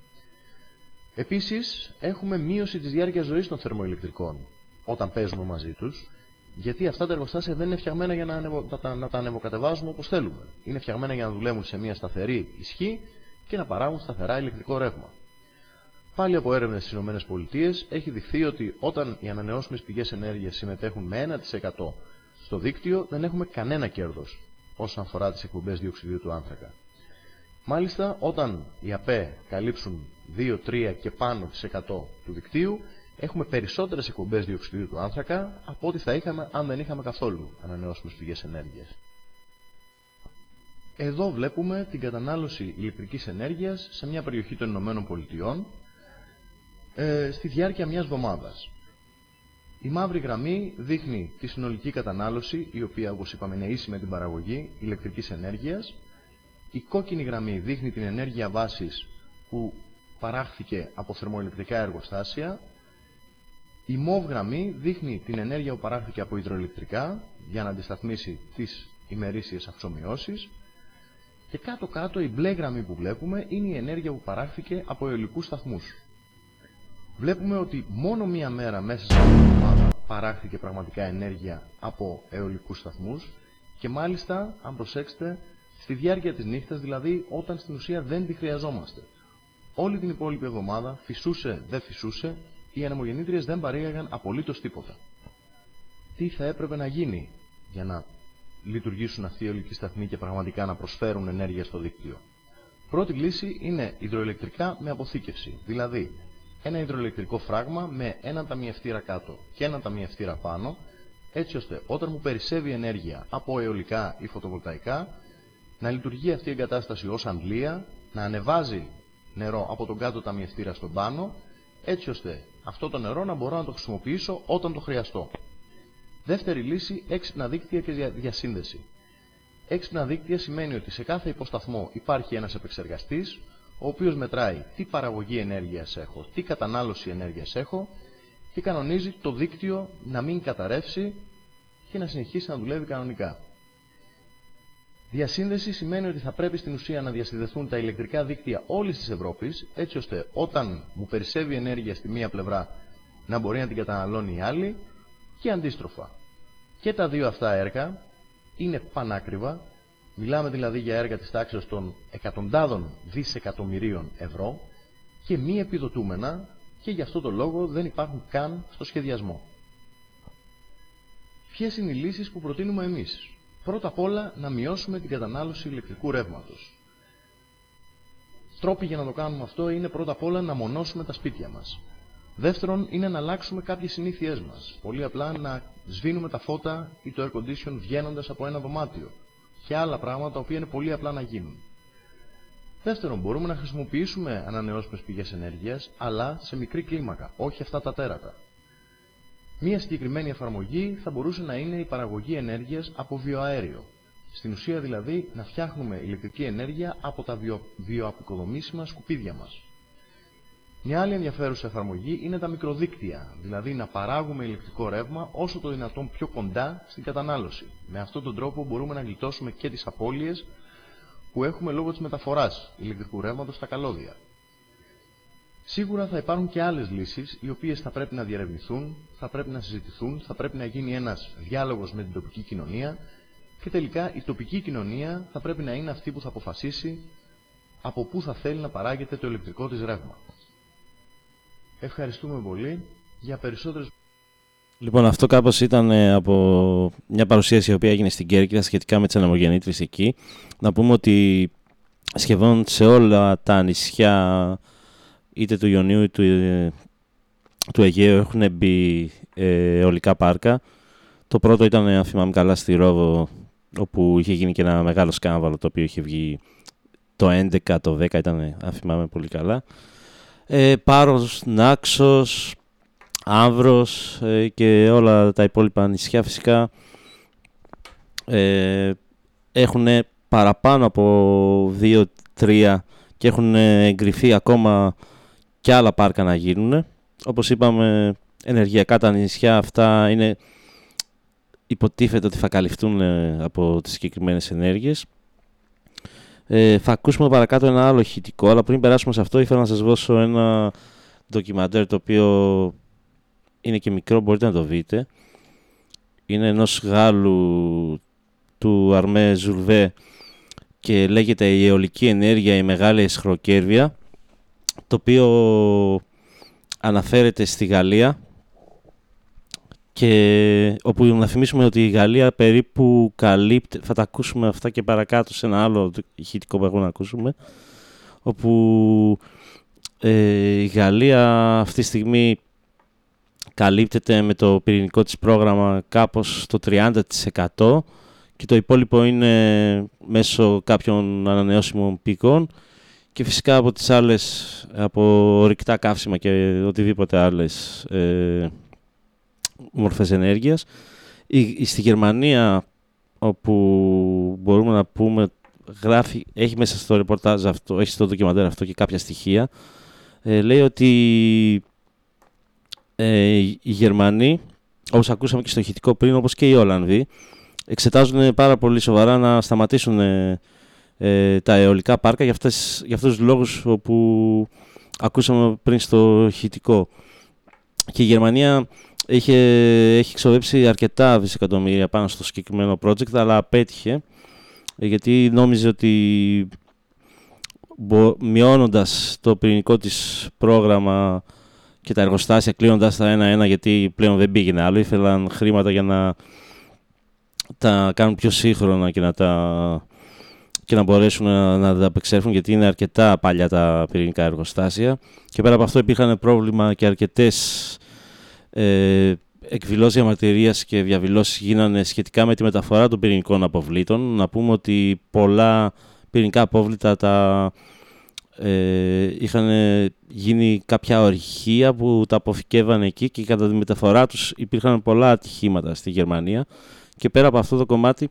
Επίσης, έχουμε μείωση της διάρκειας ζωής των θερμοηλεκτρικών όταν παίζουμε μαζί τους, γιατί αυτά τα εργοστάσια δεν είναι φτιαγμένα για να, ανεβο... τα... να τα ανεβοκατεβάζουμε όπως θέλουμε. Είναι φτιαγμένα για να δουλεύουν σε μια σταθερή ισχύ και να παράγουν σταθερά ηλεκτρικό ρεύμα. Πάλι από έρευνες στις ΗΠΑ έχει δειχθεί ότι όταν οι ανανεώσιμες πηγές ενέργειας συμμετέχουν με 1% στο δίκτυο, δεν έχουμε κανένα κέρδος όσον αφορά τις εκπομπές διοξιδίου του άνθρακα. Μάλιστα, όταν οι ΑΠΕ καλύψουν 2, 3 και πάνω της 100 του δικτύου, έχουμε περισσότερες εκπομπές διοξιδίου του άνθρακα από ό,τι θα είχαμε αν δεν είχαμε καθόλου ανανεώσιμες πηγές ενέργειας. Εδώ βλέπουμε την κατανάλωση ηλεκτρικής ενέργειας σε μια περιοχή των Ηνωμένων Πολιτειών ε, στη διάρκεια μιας εβδομάδας. Η μαύρη γραμμή δείχνει τη συνολική κατανάλωση, η οποία όπως είπαμε είναι ίση με την παραγωγή ηλεκτρικής ενέργειας. Η κόκκινη γραμμή δείχνει την ενέργεια βάσης που παράχθηκε από θερμοελεκτρικά εργοστάσια η μοβ γραμμή δείχνει την ενέργεια που παράχθηκε από υδροελεκτρικά για να αντισταθμίσει τις ημερήσιες αυξομοιώσεις και κάτω-κάτω η μπλε γραμμή που βλέπουμε είναι η ενέργεια που παράχθηκε από αιωλικούς σταθμούς. Βλέπουμε ότι μόνο μία μέρα μέσα σε αυτή την εβδομάδα παράχθηκε πραγματικά ενέργεια από αιωλικούς σταθμούς και μάλιστα, αν προσέξετε, στη διάρκεια της νύχτας, δηλαδή όταν στην ουσία δεν τη χρειαζόμαστε. Όλη την υπόλοιπη εβδομάδα φυσούσε, δεν φυσούσε, οι ανεμογεννήτριες δεν παρήγαγαν απολύτως τίποτα. Τι θα έπρεπε να γίνει για να λειτουργήσουν αυτοί οι ολικοί σταθμοί και πραγματικά να προσφέρουν ενέργεια στο δίκτυο; Πρώτη λύση είναι υδροελεκτρικά με αποθήκευση, δηλαδή ένα υδροελεκτρικό φράγμα με έναν ταμιευτήρα κάτω και έναν ταμιευτήρα πάνω, έτσι ώστε όταν μου περισσεύει ενέργεια από αιωλικά ή φωτοβολταϊκά, να λειτουργεί αυτή η εγκατάσταση ως αντλία, να ανεβάζει νερό από τον κάτω ταμιευτήρα στον πάνω έτσι ώστε αυτό το νερό να μπορώ να το χρησιμοποιήσω όταν το χρειαστώ. Δεύτερη λύση, έξυπνα δίκτυα και διασύνδεση. Έξυπνα δίκτυα σημαίνει ότι σε κάθε υποσταθμό υπάρχει ένας επεξεργαστής, ο οποίος μετράει τι παραγωγή ενέργειας έχω, τι κατανάλωση ενέργειας έχω και κανονίζει το δίκτυο να μην καταρρεύσει και να συνεχίσει να δουλεύει κανονικά. Διασύνδεση σημαίνει ότι θα πρέπει στην ουσία να διασυνδεθούν τα ηλεκτρικά δίκτυα όλης της Ευρώπης, έτσι ώστε όταν μου περισσεύει ενέργεια στη μία πλευρά να μπορεί να την καταναλώνει η άλλη και αντίστροφα. Και τα δύο αυτά έργα είναι πανάκριβα, μιλάμε δηλαδή για έργα της τάξης των εκατοντάδων δισεκατομμυρίων ευρώ και μη επιδοτούμενα και γι' αυτό το λόγο δεν υπάρχουν καν στο σχεδιασμό. Ποιες είναι οι λύσεις που προτείνουμε εμείς; Πρώτα απ' όλα να μειώσουμε την κατανάλωση ηλεκτρικού ρεύματος. Τρόποι για να το κάνουμε αυτό είναι πρώτα απ' όλα να μονώσουμε τα σπίτια μας. Δεύτερον είναι να αλλάξουμε κάποιες συνήθειές μας. Πολύ απλά να σβήνουμε τα φώτα ή το air condition βγαίνοντας από ένα δωμάτιο. Και άλλα πράγματα τα οποία είναι πολύ απλά να γίνουν. Δεύτερον, μπορούμε να χρησιμοποιήσουμε ανανεώσιμες πηγές ενέργειας, αλλά σε μικρή κλίμακα, όχι αυτά τα τέρατα. Μία συγκεκριμένη εφαρμογή θα μπορούσε να είναι η παραγωγή ενέργειας από βιοαέριο. Στην ουσία δηλαδή να φτιάχνουμε ηλεκτρική ενέργεια από τα βιο... βιοαπικοδομήσιμα σκουπίδια μας. Μια άλλη ενδιαφέρουσα εφαρμογή είναι τα μικροδίκτυα, δηλαδή να παράγουμε ηλεκτρικό ρεύμα όσο το δυνατόν πιο κοντά στην κατανάλωση. Με αυτόν τον τρόπο μπορούμε να γλιτώσουμε και τις απώλειες που έχουμε λόγω της μεταφοράς ηλεκτρικού ρεύματος στα καλώδια. Σίγουρα θα υπάρχουν και άλλες λύσεις οι οποίες θα πρέπει να διαρευνηθούν, θα πρέπει να συζητηθούν, θα πρέπει να γίνει ένας διάλογος με την τοπική κοινωνία και τελικά η τοπική κοινωνία θα πρέπει να είναι αυτή που θα αποφασίσει από πού θα θέλει να παράγεται το ηλεκτρικό της ρεύμα. Ευχαριστούμε πολύ για περισσότερες... Λοιπόν, αυτό κάπως ήταν ε, από μια παρουσίαση η οποία έγινε στην Κέρκυρα σχετικά με τις ανεμογεννήτρες εκεί. Να πούμε ότι σχεδόν σε όλα τα νησιά είτε του Ιωνίου είτε του, ε, του Αιγαίου έχουν μπει ε, ολικά πάρκα. Το πρώτο ήταν, αν θυμάμαι καλά, στη Ρόβο, όπου είχε γίνει και ένα μεγάλο σκάνδαλο το οποίο είχε βγει το 11, το 10 ήταν, αν θυμάμαι πολύ καλά. Ε, Πάρος, Νάξος, Άμβρος ε, και όλα τα υπόλοιπα νησιά φυσικά ε, έχουν παραπάνω από 2-3 και έχουν εγκριθεί ακόμα και άλλα πάρκα να γίνουν. Όπως είπαμε, ενεργειακά τα νησιά αυτά είναι υποτίθεται ότι θα καλυφθούν ε, από τις συγκεκριμένες ενέργειες. Ε, θα ακούσουμε παρακάτω ένα άλλο ηχητικό, αλλά πριν περάσουμε σε αυτό ήθελα να σας δώσω ένα ντοκιμαντέρ το οποίο είναι και μικρό, μπορείτε να το δείτε. Είναι ενός Γάλλου του Αρμέ Ζουλβέ και λέγεται «Η αιωλική ενέργεια, η μεγάλη αισχροκέρδεια» το οποίο αναφέρεται στη Γαλλία και όπου να θυμίσουμε ότι η Γαλλία περίπου καλύπτει, θα τα ακούσουμε αυτά και παρακάτω σε ένα άλλο ηχητικό που έχουμε να ακούσουμε, όπου ε, η Γαλλία αυτή τη στιγμή καλύπτεται με το πυρηνικό της πρόγραμμα κάπως το 30% και το υπόλοιπο είναι μέσω κάποιων ανανεώσιμων πηγών και φυσικά από τις άλλες, από ορυκτά καύσιμα και οτιδήποτε άλλες ε, μορφές ενέργειας. Η, στη Γερμανία, όπου μπορούμε να πούμε, γράφει, έχει μέσα στο ρεπορτάζ αυτό, έχει στο ντοκιμαντέρ αυτό και κάποια στοιχεία, ε, λέει ότι ε, οι Γερμανοί, όπως ακούσαμε και στο ηχητικό πριν, όπως και οι Ολλανδοί, εξετάζουν πάρα πολύ σοβαρά να σταματήσουν ε, ε, τα αιωλικά πάρκα για, αυτές, για αυτούς τους λόγους που ακούσαμε πριν στο ηχητικό. Και η Γερμανία είχε, έχει ξοδέψει αρκετά δισεκατομμύρια πάνω στο συγκεκριμένο project, αλλά απέτυχε, γιατί νόμιζε ότι μειώνοντας το πυρηνικό της πρόγραμμα και τα εργοστάσια κλείνοντας τα ένα-ένα γιατί πλέον δεν πήγαινε άλλο, ήθελαν χρήματα για να τα κάνουν πιο σύγχρονα και να τα και να μπορέσουν να, να τα απεξέλθουν γιατί είναι αρκετά παλιά τα πυρηνικά εργοστάσια και πέρα από αυτό υπήρχαν πρόβλημα και αρκετές ε, εκδηλώσεις διαμαρτυρίας και διαβηλώσεις γίνανε σχετικά με τη μεταφορά των πυρηνικών αποβλήτων. Να πούμε ότι πολλά πυρηνικά απόβλητα τα, ε, είχαν γίνει κάποια ορυχεία που τα αποθηκεύαν εκεί και κατά τη μεταφορά τους υπήρχαν πολλά ατυχήματα στη Γερμανία και πέρα από αυτό το κομμάτι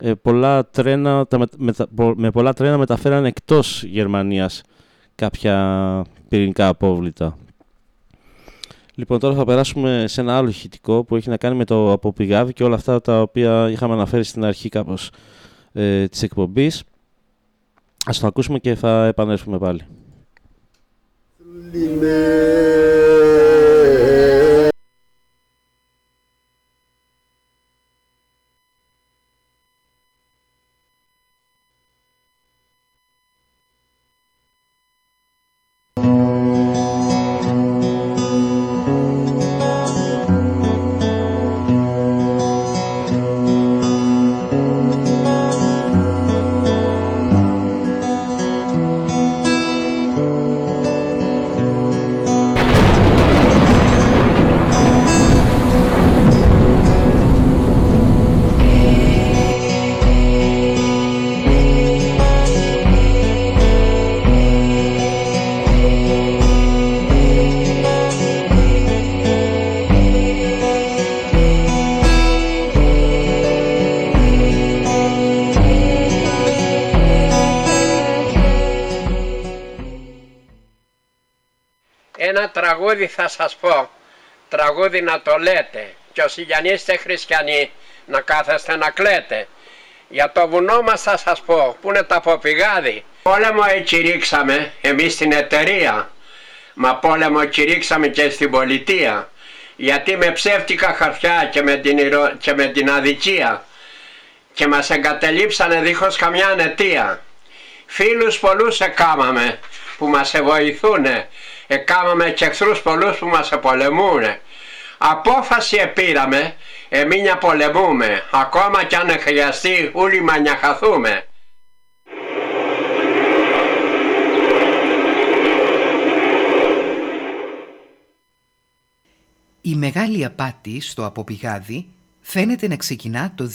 ε, πολλά τρένα, τα με πολλά τρένα μεταφέραν εκτός Γερμανίας κάποια πυρηνικά απόβλητα. Λοιπόν, τώρα θα περάσουμε σε ένα άλλο ηχητικό που έχει να κάνει με το αποπηγάδι και όλα αυτά τα οποία είχαμε αναφέρει στην αρχή κάπως ε, της εκπομπής. Ας το ακούσουμε και θα επανέλθουμε πάλι. Τραγούδι θα σας πω. Τραγούδι να το λέτε. Και όσοι για είστε χριστιανοί να κάθεστε να κλαίτε. Για το βουνό μας θα σας πω, που είναι τα ποπηγάδι. Πόλεμο εκηρύξαμε εμείς στην εταιρεία. Μα πόλεμο κηρύξαμε και στην πολιτεία. Γιατί με ψεύτικα χαρτιά και με την, ηρο... και με την αδικία. Και μας εγκατελείψανε δίχως καμιά αιτία. Φίλους πολλούς εκάμαμε που μας βοηθούνε. Εκάμαμε και εχθρούς πολλούς που μας πολεμούνε. Απόφαση επήραμε, εμείς πολεμούμε, ακόμα κι αν χρειαστεί όλοι μανιαχαθούμε. Η μεγάλη απάτη στο αποπηγάδι φαίνεται να ξεκινά το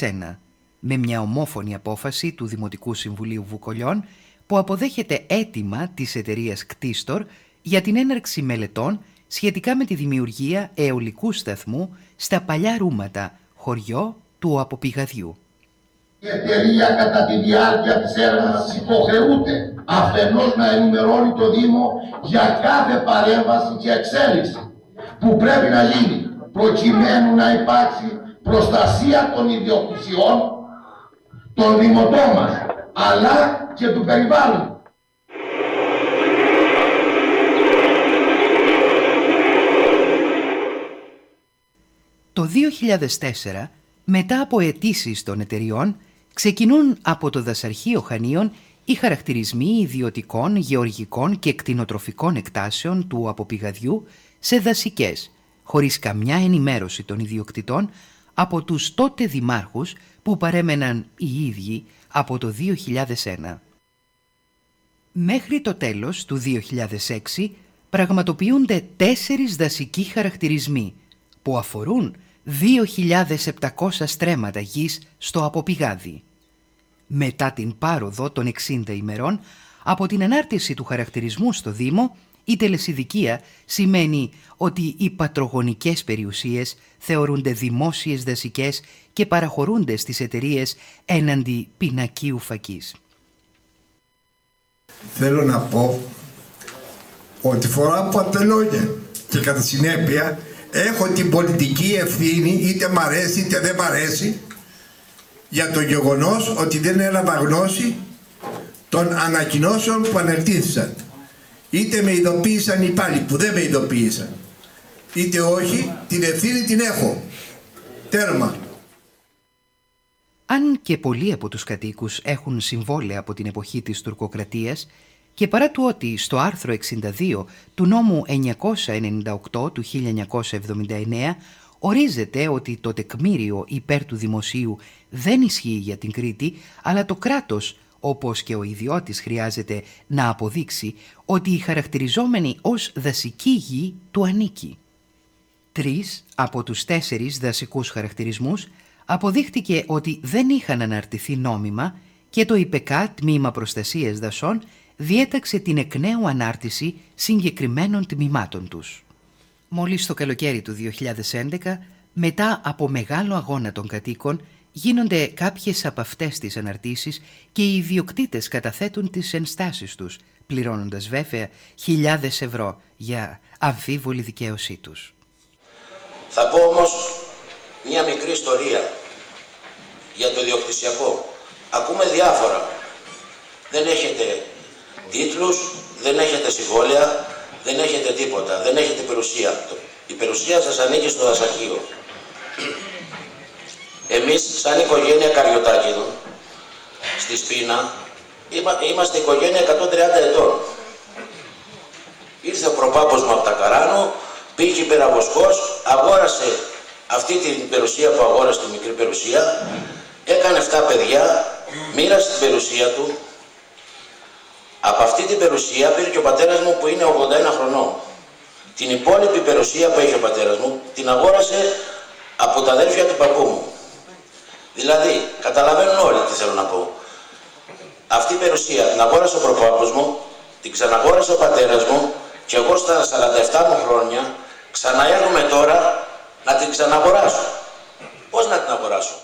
2001 με μια ομόφωνη απόφαση του Δημοτικού Συμβουλίου Βουκολιών που αποδέχεται αίτημα της εταιρείας Κτίστορ για την έναρξη μελετών σχετικά με τη δημιουργία αιωλικού σταθμού στα παλιά Ρούματα, χωριό του Αποπηγαδιού. Η εταιρεία κατά τη διάρκεια της έρευνας υποχρεούται αφενός να ενημερώνει το Δήμο για κάθε παρέμβαση και εξέλιξη που πρέπει να γίνει προκειμένου να υπάρξει προστασία των ιδιοκτησιών των δημοτών μας αλλά και του περιβάλλοντος. Το 2004, μετά από αιτήσεις των εταιριών, ξεκινούν από το Δασαρχείο Χανίων οι χαρακτηρισμοί ιδιωτικών, γεωργικών και κτηνοτροφικών εκτάσεων του αποπηγαδιού σε δασικές, χωρίς καμιά ενημέρωση των ιδιοκτητών από τους τότε δημάρχους που παρέμεναν οι ίδιοι από το 2001. Μέχρι το τέλος του 2006 πραγματοποιούνται τέσσερις δασικοί χαρακτηρισμοί που αφορούν 2.700 στρέμματα γης στο αποπηγάδι. Μετά την πάροδο των 60 ημερών, από την ανάρτηση του χαρακτηρισμού στο Δήμο, η τελεσιδικία σημαίνει ότι οι πατρογονικές περιουσίες θεωρούνται δημόσιες δασικές και παραχωρούνται στις εταιρείες έναντι πινακίου φακής. Θέλω να πω ότι φοράω παντελόνια και κατά συνέπεια έχω την πολιτική ευθύνη είτε μ' αρέσει είτε δεν μ' αρέσει για το γεγονός ότι δεν έλαβα γνώση των ανακοινώσεων που ανερτήθησαν. Είτε με ειδοποίησαν οι πάλι που δεν με ειδοποίησαν. Είτε όχι, την ευθύνη την έχω. Τέρμα. Αν και πολλοί από τους κατοίκους έχουν συμβόλαια από την εποχή της τουρκοκρατίας και παρά του ότι στο άρθρο 62 του νόμου 998 του 1979 ορίζεται ότι το τεκμήριο υπέρ του δημοσίου δεν ισχύει για την Κρήτη, αλλά το κράτος, όπως και ο ιδιώτης χρειάζεται να αποδείξει ότι η χαρακτηριζόμενη ως δασική γη του ανήκει. Τρεις από τους τέσσερις δασικούς χαρακτηρισμούς αποδείχτηκε ότι δεν είχαν αναρτηθεί νόμιμα και το ΙΠΕΚΑ, Τμήμα Προστασίας Δασών, διέταξε την εκ νέου ανάρτηση συγκεκριμένων τμήματων τους. Μόλις το καλοκαίρι του 2011, μετά από μεγάλο αγώνα των κατοίκων, γίνονται κάποιες από αυτές τις αναρτήσεις και οι ιδιοκτήτες καταθέτουν τις ενστάσεις τους, πληρώνοντας βέβαια χιλιάδες ευρώ για αμφίβολη δικαίωσή τους. Θα πω όμως μια μικρή ιστορία για το διοκτησιακό. Ακούμε διάφορα. Δεν έχετε τίτλους, δεν έχετε συμβόλαια, δεν έχετε τίποτα, δεν έχετε περιουσία. Η περιουσία σας ανήκει στο δασαρχείο. Εμείς σαν οικογένεια Καριωτάκηδων, στη Σπίνα, είμαστε οικογένεια 130 ετών. Ήρθε ο προπάπος μου από τα Καράνου, πήγε υπεραβοσκός, αγόρασε αυτή την περιουσία που αγόρασε, τη μικρή περιουσία, έκανε 7 παιδιά, μοίρασε την περιουσία του, από αυτή την περιουσία πήρε και ο πατέρας μου που είναι 81 χρονών. Την υπόλοιπη περιουσία που έχει ο πατέρας μου την αγόρασε από τα αδέρφια του παππού μου. Δηλαδή, καταλαβαίνουν όλοι τι θέλω να πω. Αυτή η περιουσία την αγόρασε ο προπάπος μου, την ξαναγόρασε ο πατέρας μου και εγώ στα 47 μου χρόνια ξαναέρχομαι τώρα να την ξαναγοράσω. Πώς να την αγοράσω;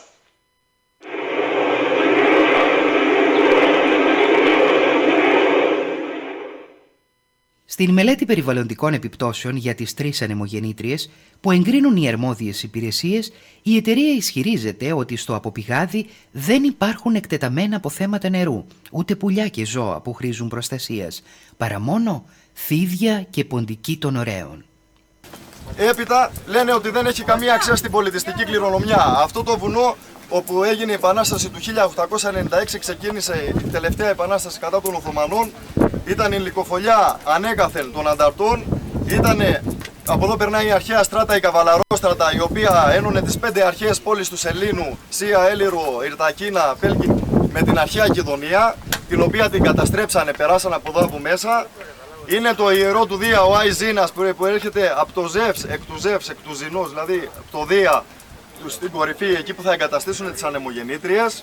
Στην μελέτη περιβαλλοντικών επιπτώσεων για τις τρεις ανεμογεννήτριες που εγκρίνουν οι αρμόδιες υπηρεσίες, η εταιρεία ισχυρίζεται ότι στο αποπηγάδι δεν υπάρχουν εκτεταμένα αποθέματα νερού, ούτε πουλιά και ζώα που χρήζουν προστασίας, παρά μόνο φίδια και ποντικοί των ωραίων. Έπειτα λένε ότι δεν έχει καμία αξία στην πολιτιστική κληρονομιά. Αυτό το βουνό όπου έγινε η επανάσταση του 1896 ξεκίνησε η τελευταία επανάσταση κατά των Οθωμανών ήταν η λικοφολιά ανέκαθεν των ανταρτών ήταν από εδώ περνάει η αρχαία στράτα, η καβαλαρόστρατα, η οποία ένωνε τις πέντε αρχαίες πόλεις του Σελήνου, Σία, Έλυρο, Ιρτακίνα, Πέλκη, με την αρχαία Κιδονία, την οποία την καταστρέψανε, περάσαν από εδώ από μέσα. Είναι το ιερό του Δία, ο Άι Ζήνας, που έρχεται από το Ζεύς, εκ του Ζεύς, εκ του Ζηνός, δηλαδή από το Δία, στην κορυφή, εκεί που θα εγκαταστήσουν τις ανεμογεννήτριες.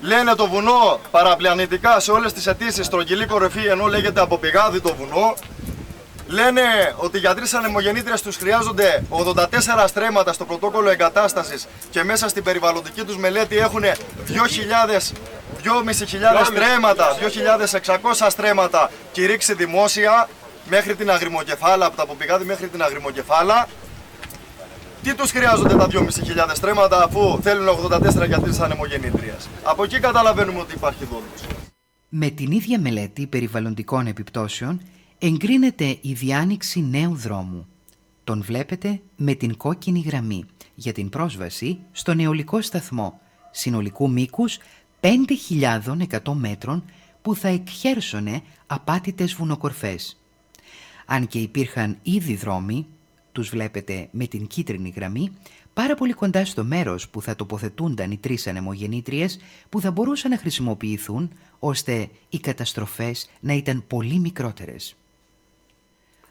Λένε το βουνό παραπλανητικά σε όλες τις αιτήσεις στρογγυλή κορυφή, ενώ λέγεται από πηγάδι το βουνό. Λένε ότι για τρεις ανεμογεννήτριες τους χρειάζονται 84 στρέμματα στο πρωτόκολλο εγκατάστασης και μέσα στην περιβαλλοντική τους μελέτη έχουν 2.000 2.500 στρέμματα, 2.600 στρέμματα κηρύξει δημόσια μέχρι την αγριμοκεφάλα, από τα αποπηγάδι μέχρι την αγριμοκεφάλα. Τι τους χρειάζονται τα 2.500 στρέμματα αφού θέλουν 84 για τις ανεμογεννήτριες. Από εκεί καταλαβαίνουμε ότι υπάρχει δόλος. Με την ίδια μελέτη περιβαλλοντικών επιπτώσεων εγκρίνεται η διάνοιξη νέου δρόμου. Τον βλέπετε με την κόκκινη γραμμή για την πρόσβαση στο νεολικό σταθμό συνολικού μήκους 5.100 μέτρων που θα εκχέρσωνε απάτητες βουνοκορφές. Αν και υπήρχαν ήδη δρόμοι, τους βλέπετε με την κίτρινη γραμμή, πάρα πολύ κοντά στο μέρος που θα τοποθετούνταν οι τρεις ανεμογεννήτριες που θα μπορούσαν να χρησιμοποιηθούν ώστε οι καταστροφές να ήταν πολύ μικρότερες.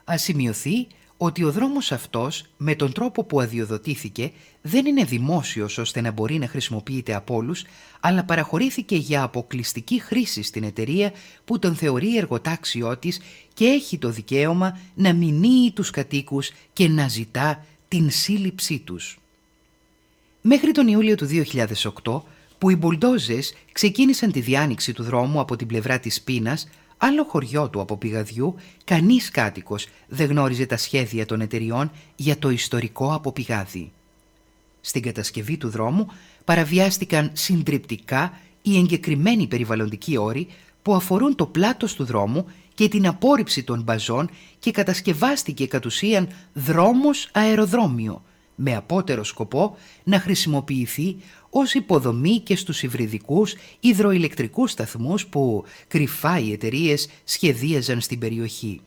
Ας σημειωθεί ότι ο δρόμος αυτός με τον τρόπο που αδειοδοτήθηκε δεν είναι δημόσιος ώστε να μπορεί να χρησιμοποιείται από όλους, αλλά παραχωρήθηκε για αποκλειστική χρήση στην εταιρεία που τον θεωρεί εργοτάξιό της και έχει το δικαίωμα να μηνύει τους κατοίκους και να ζητά την σύλληψή τους. Μέχρι τον Ιούλιο του 2008, που οι μπουλντόζες ξεκίνησαν τη διάνοιξη του δρόμου από την πλευρά της Πίνας, άλλο χωριό του από πηγαδιού, κανείς κάτοικος δεν γνώριζε τα σχέδια των εταιριών για το ιστορικό αποπηγάδι. Στην κατασκευή του δρόμου παραβιάστηκαν συντριπτικά οι εγκεκριμένοι περιβαλλοντικοί όροι που αφορούν το πλάτος του δρόμου και την απόρριψη των μπαζών και κατασκευάστηκε κατ' ουσίαν δρόμος αεροδρόμιο με απότερο σκοπό να χρησιμοποιηθεί ως υποδομή και στους υβριδικούς υδροηλεκτρικούς σταθμούς που κρυφά οι εταιρείες σχεδίαζαν στην περιοχή.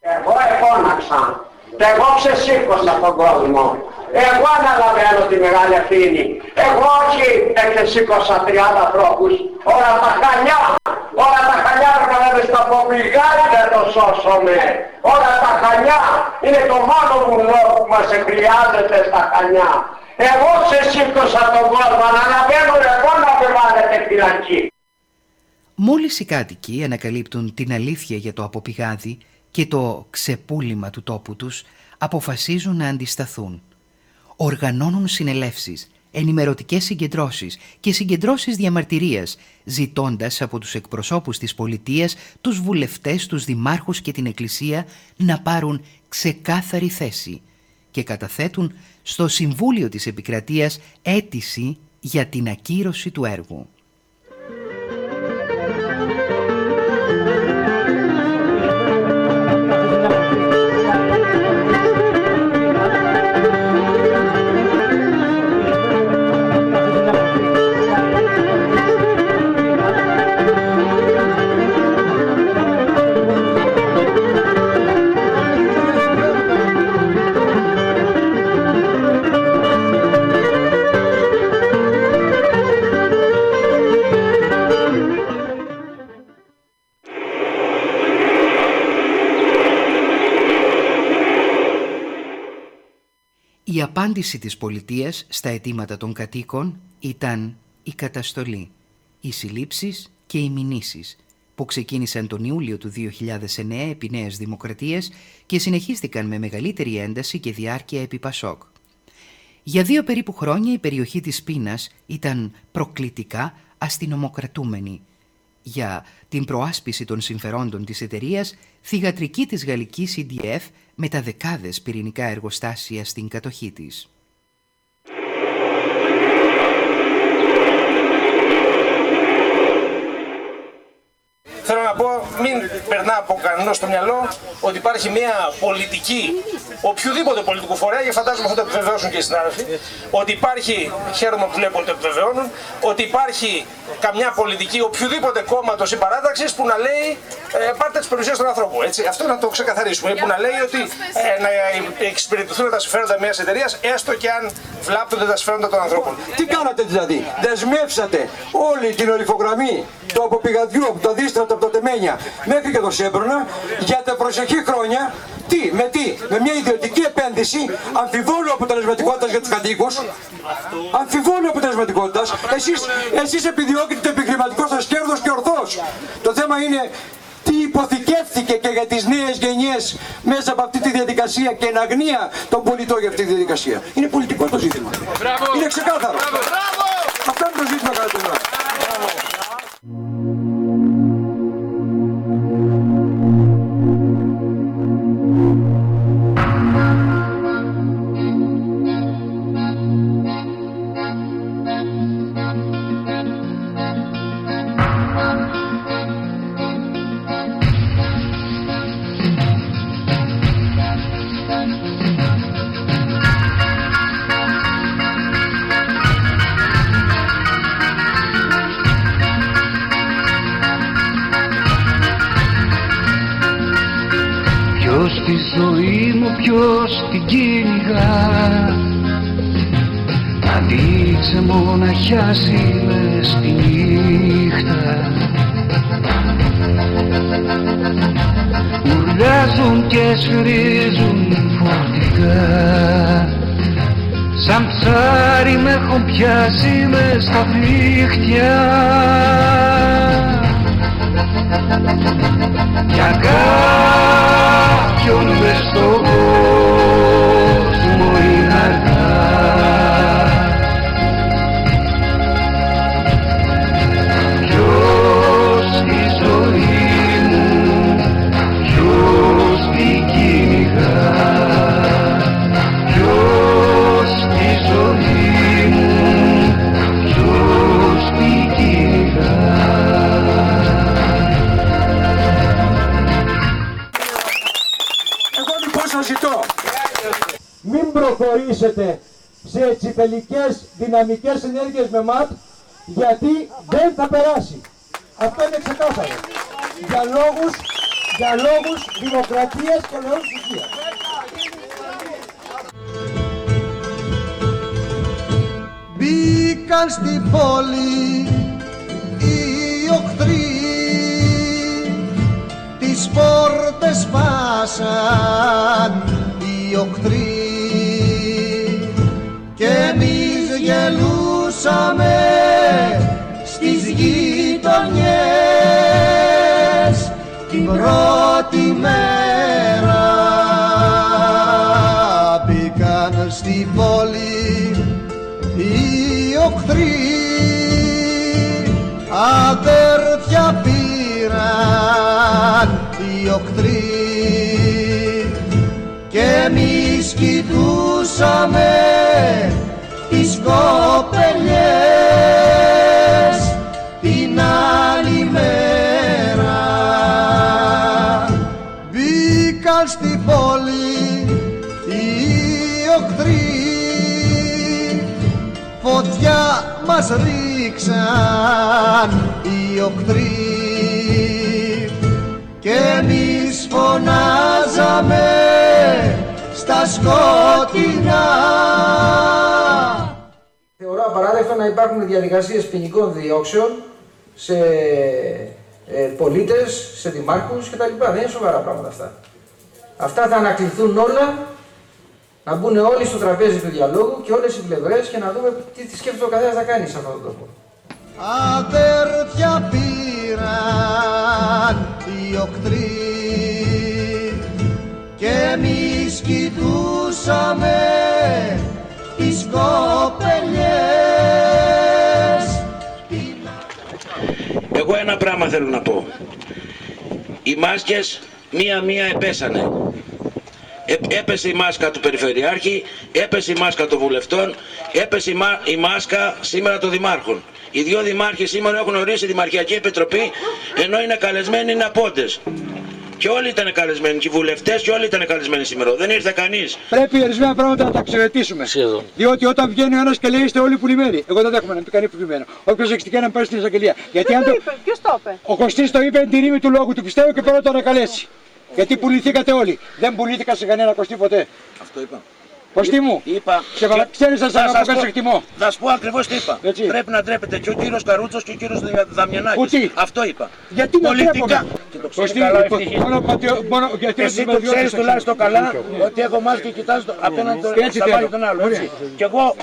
Εγώ εφώναξα και εγώ ξεσήκωσα τον κόσμο. Εγώ αναλαβαίνω τη μεγάλη ευθύνη. Εγώ όχι εξεσήκωσα 30 ανθρώπους. Όλα τα χανιά, όλα τα χανιά έρχονται στο ποπηγάρι δεν το σώσουμε. Όλα τα χανιά είναι το μόνο βουνό που μας χρειάζεται στα χανιά. Εγώ ξεσήκωσα τον κόσμο, αναλαβαίνω εγώ να με βάλετε φυλακή. Μόλις οι κάτοικοι ανακαλύπτουν την αλήθεια για το αποπηγάδι και το ξεπούλημα του τόπου τους, αποφασίζουν να αντισταθούν οργανώνουν συνελεύσεις, ενημερωτικές συγκεντρώσεις και συγκεντρώσεις διαμαρτυρίας, ζητώντας από τους εκπροσώπους της πολιτείας, τους βουλευτές, τους δημάρχους και την Εκκλησία να πάρουν ξεκάθαρη θέση και καταθέτουν στο Συμβούλιο της Επικρατείας αίτηση για την ακύρωση του έργου. Απάντηση της πολιτείας στα αιτήματα των κατοίκων ήταν η καταστολή, οι συλλήψεις και οι μηνύσεις που ξεκίνησαν τον Ιούλιο του 2009 επί Νέας Δημοκρατίας και συνεχίστηκαν με μεγαλύτερη ένταση και διάρκεια επί Πασόκ. Για δύο περίπου χρόνια η περιοχή της Πίνας ήταν προκλητικά αστυνομοκρατούμενη. Για την προάσπιση των συμφερόντων της εταιρείας, θυγατρική της γαλλικής EDF με τα δεκάδες πυρηνικά εργοστάσια στην κατοχή της. Θέλω να πω, μην περνά από κανένα στο μυαλό ότι υπάρχει μια πολιτική, οποιοδήποτε πολιτικού φορέα, και φαντάζομαι αυτό το επιβεβαιώσουν και οι συνάδελφοι, ότι υπάρχει, χαίρομαι που βλέπω ότι το επιβεβαιώνουν, ότι υπάρχει καμιά πολιτική οποιοδήποτε κόμματος ή παράταξης που να λέει ε, πάρτε τις περιουσίες των ανθρώπων. Έτσι. Αυτό να το ξεκαθαρίσουμε. Που να λέει ότι ε, να εξυπηρετηθούν τα συμφέροντα μιας εταιρείας, έστω και αν βλάπτονται τα συμφέροντα των ανθρώπων. Τι κάνατε δηλαδή, δεσμεύσατε όλη την ορυφογραμμή του αποπηγαδιού από το δίστρατο από το Τεμένια μέχρι και το Σέμπρονα για τα προσεχή χρόνια τι, με τι, με μια ιδιωτική επένδυση αμφιβόλου αποτελεσματικότητας για τους κατοίκους. Αμφιβόλου αποτελεσματικότητας. Εσείς εσείς επιδιώκετε το επιχειρηματικό σας κέρδος και ορθώς. Το θέμα είναι τι υποθηκεύθηκε και για τις νέες γενιές μέσα από αυτή τη διαδικασία και εν αγνία των πολιτών για αυτή τη διαδικασία. Είναι πολιτικό το ζήτημα. Είναι ξεκάθαρο. Αυτό είναι το ζήτημα κατά την πιάσει μες στα δίχτυα προχωρήσετε σε τσιπελικές δυναμικές ενέργειες με ΜΑΤ, γιατί δεν θα περάσει. Αυτό είναι ξεκάθαρο. Για λόγους, για λόγους δημοκρατίας και λόγους υγείας. Μπήκαν στην πόλη οι οχτροί τις πόρτες σπάσαν οι οχτροί γελούσαμε στις γειτονιές την πρώτη μέρα. Μπήκαν στην πόλη οι οχτροί αδέρφια πήραν οι οχτροί και εμείς κοιτούσαμε τις κοπελιές την άλλη μέρα. Μπήκαν στην πόλη οι οχτροί φωτιά μας ρίξαν οι οχτροί και εμείς φωνάζαμε στα σκοτεινά Θεωρώ απαράδεκτο να υπάρχουν διαδικασίες ποινικών διώξεων σε ε, πολίτες, σε δημάρχους κτλ. Δεν είναι σοβαρά πράγματα αυτά. Αυτά θα ανακληθούν όλα, να μπουν όλοι στο τραπέζι του διαλόγου και όλες οι πλευρές και να δούμε τι, τι σκέφτεται ο καθένας να κάνει σε αυτόν τον τόπο. αδέρφια πήραν οι οχτροί και εμείς κοιτούσαμε τις τις κοπελιές Εγώ ένα πράγμα θέλω να πω. Οι μάσκες μία-μία επέσανε. Ε, έπεσε η μάσκα του Περιφερειάρχη, έπεσε η μάσκα των βουλευτών, έπεσε η, μα- η μάσκα σήμερα των δημάρχων. Οι δύο δημάρχοι σήμερα έχουν ορίσει Δημαρχιακή Επιτροπή, ενώ είναι καλεσμένοι είναι απόντες. Και όλοι ήταν καλεσμένοι, και οι βουλευτές και όλοι ήταν καλεσμένοι σήμερα. Δεν ήρθε κανείς. Πρέπει ορισμένα πράγματα να τα αξιολογήσουμε. Διότι όταν βγαίνει ο ένας και λέει είστε όλοι πουλημένοι, εγώ δεν δέχομαι να πει κανείς πουλημένο. Όποιος έχει τυχαίνει να πάει στην εισαγγελία. Γιατί αν το... Ποιος το είπε; Ο Κωστής το είπε εν τη ρήμη του λόγου του πιστεύω και πρέπει να τον ανακαλέσει. Γιατί πουληθήκατε όλοι. Δεν πουλήθηκα σε κανένα Κωστή ποτέ. Αυτό είπα. Κωστή μου, Είπα. σε παρα... ξέρεις να σε Θα αγαπώ σας και πω- σε εκτιμώ. Θα σου πω ακριβώς τι είπα. Πρέπει να ντρέπεται και ο κύριος Καρούτσος και ο κύριος Δαμιανάκης. Αυτό είπα. Γιατί να Πολιτικά. ντρέπομαι; Και το Κωστή, ξέρει καλά ο λοιπόν, ευτυχής. μόνο πατιο- μόνο γιατί Εσύ είμαι το πατριώτης ξέρεις θα τουλάχιστον ξέρω. καλά Δίκιο. ότι έχω μάθει και κοιτάζει το- απέναντι τον Έτσι στα θέλω. μάτια τον άλλο. Ωραία. έτσι. Και εγώ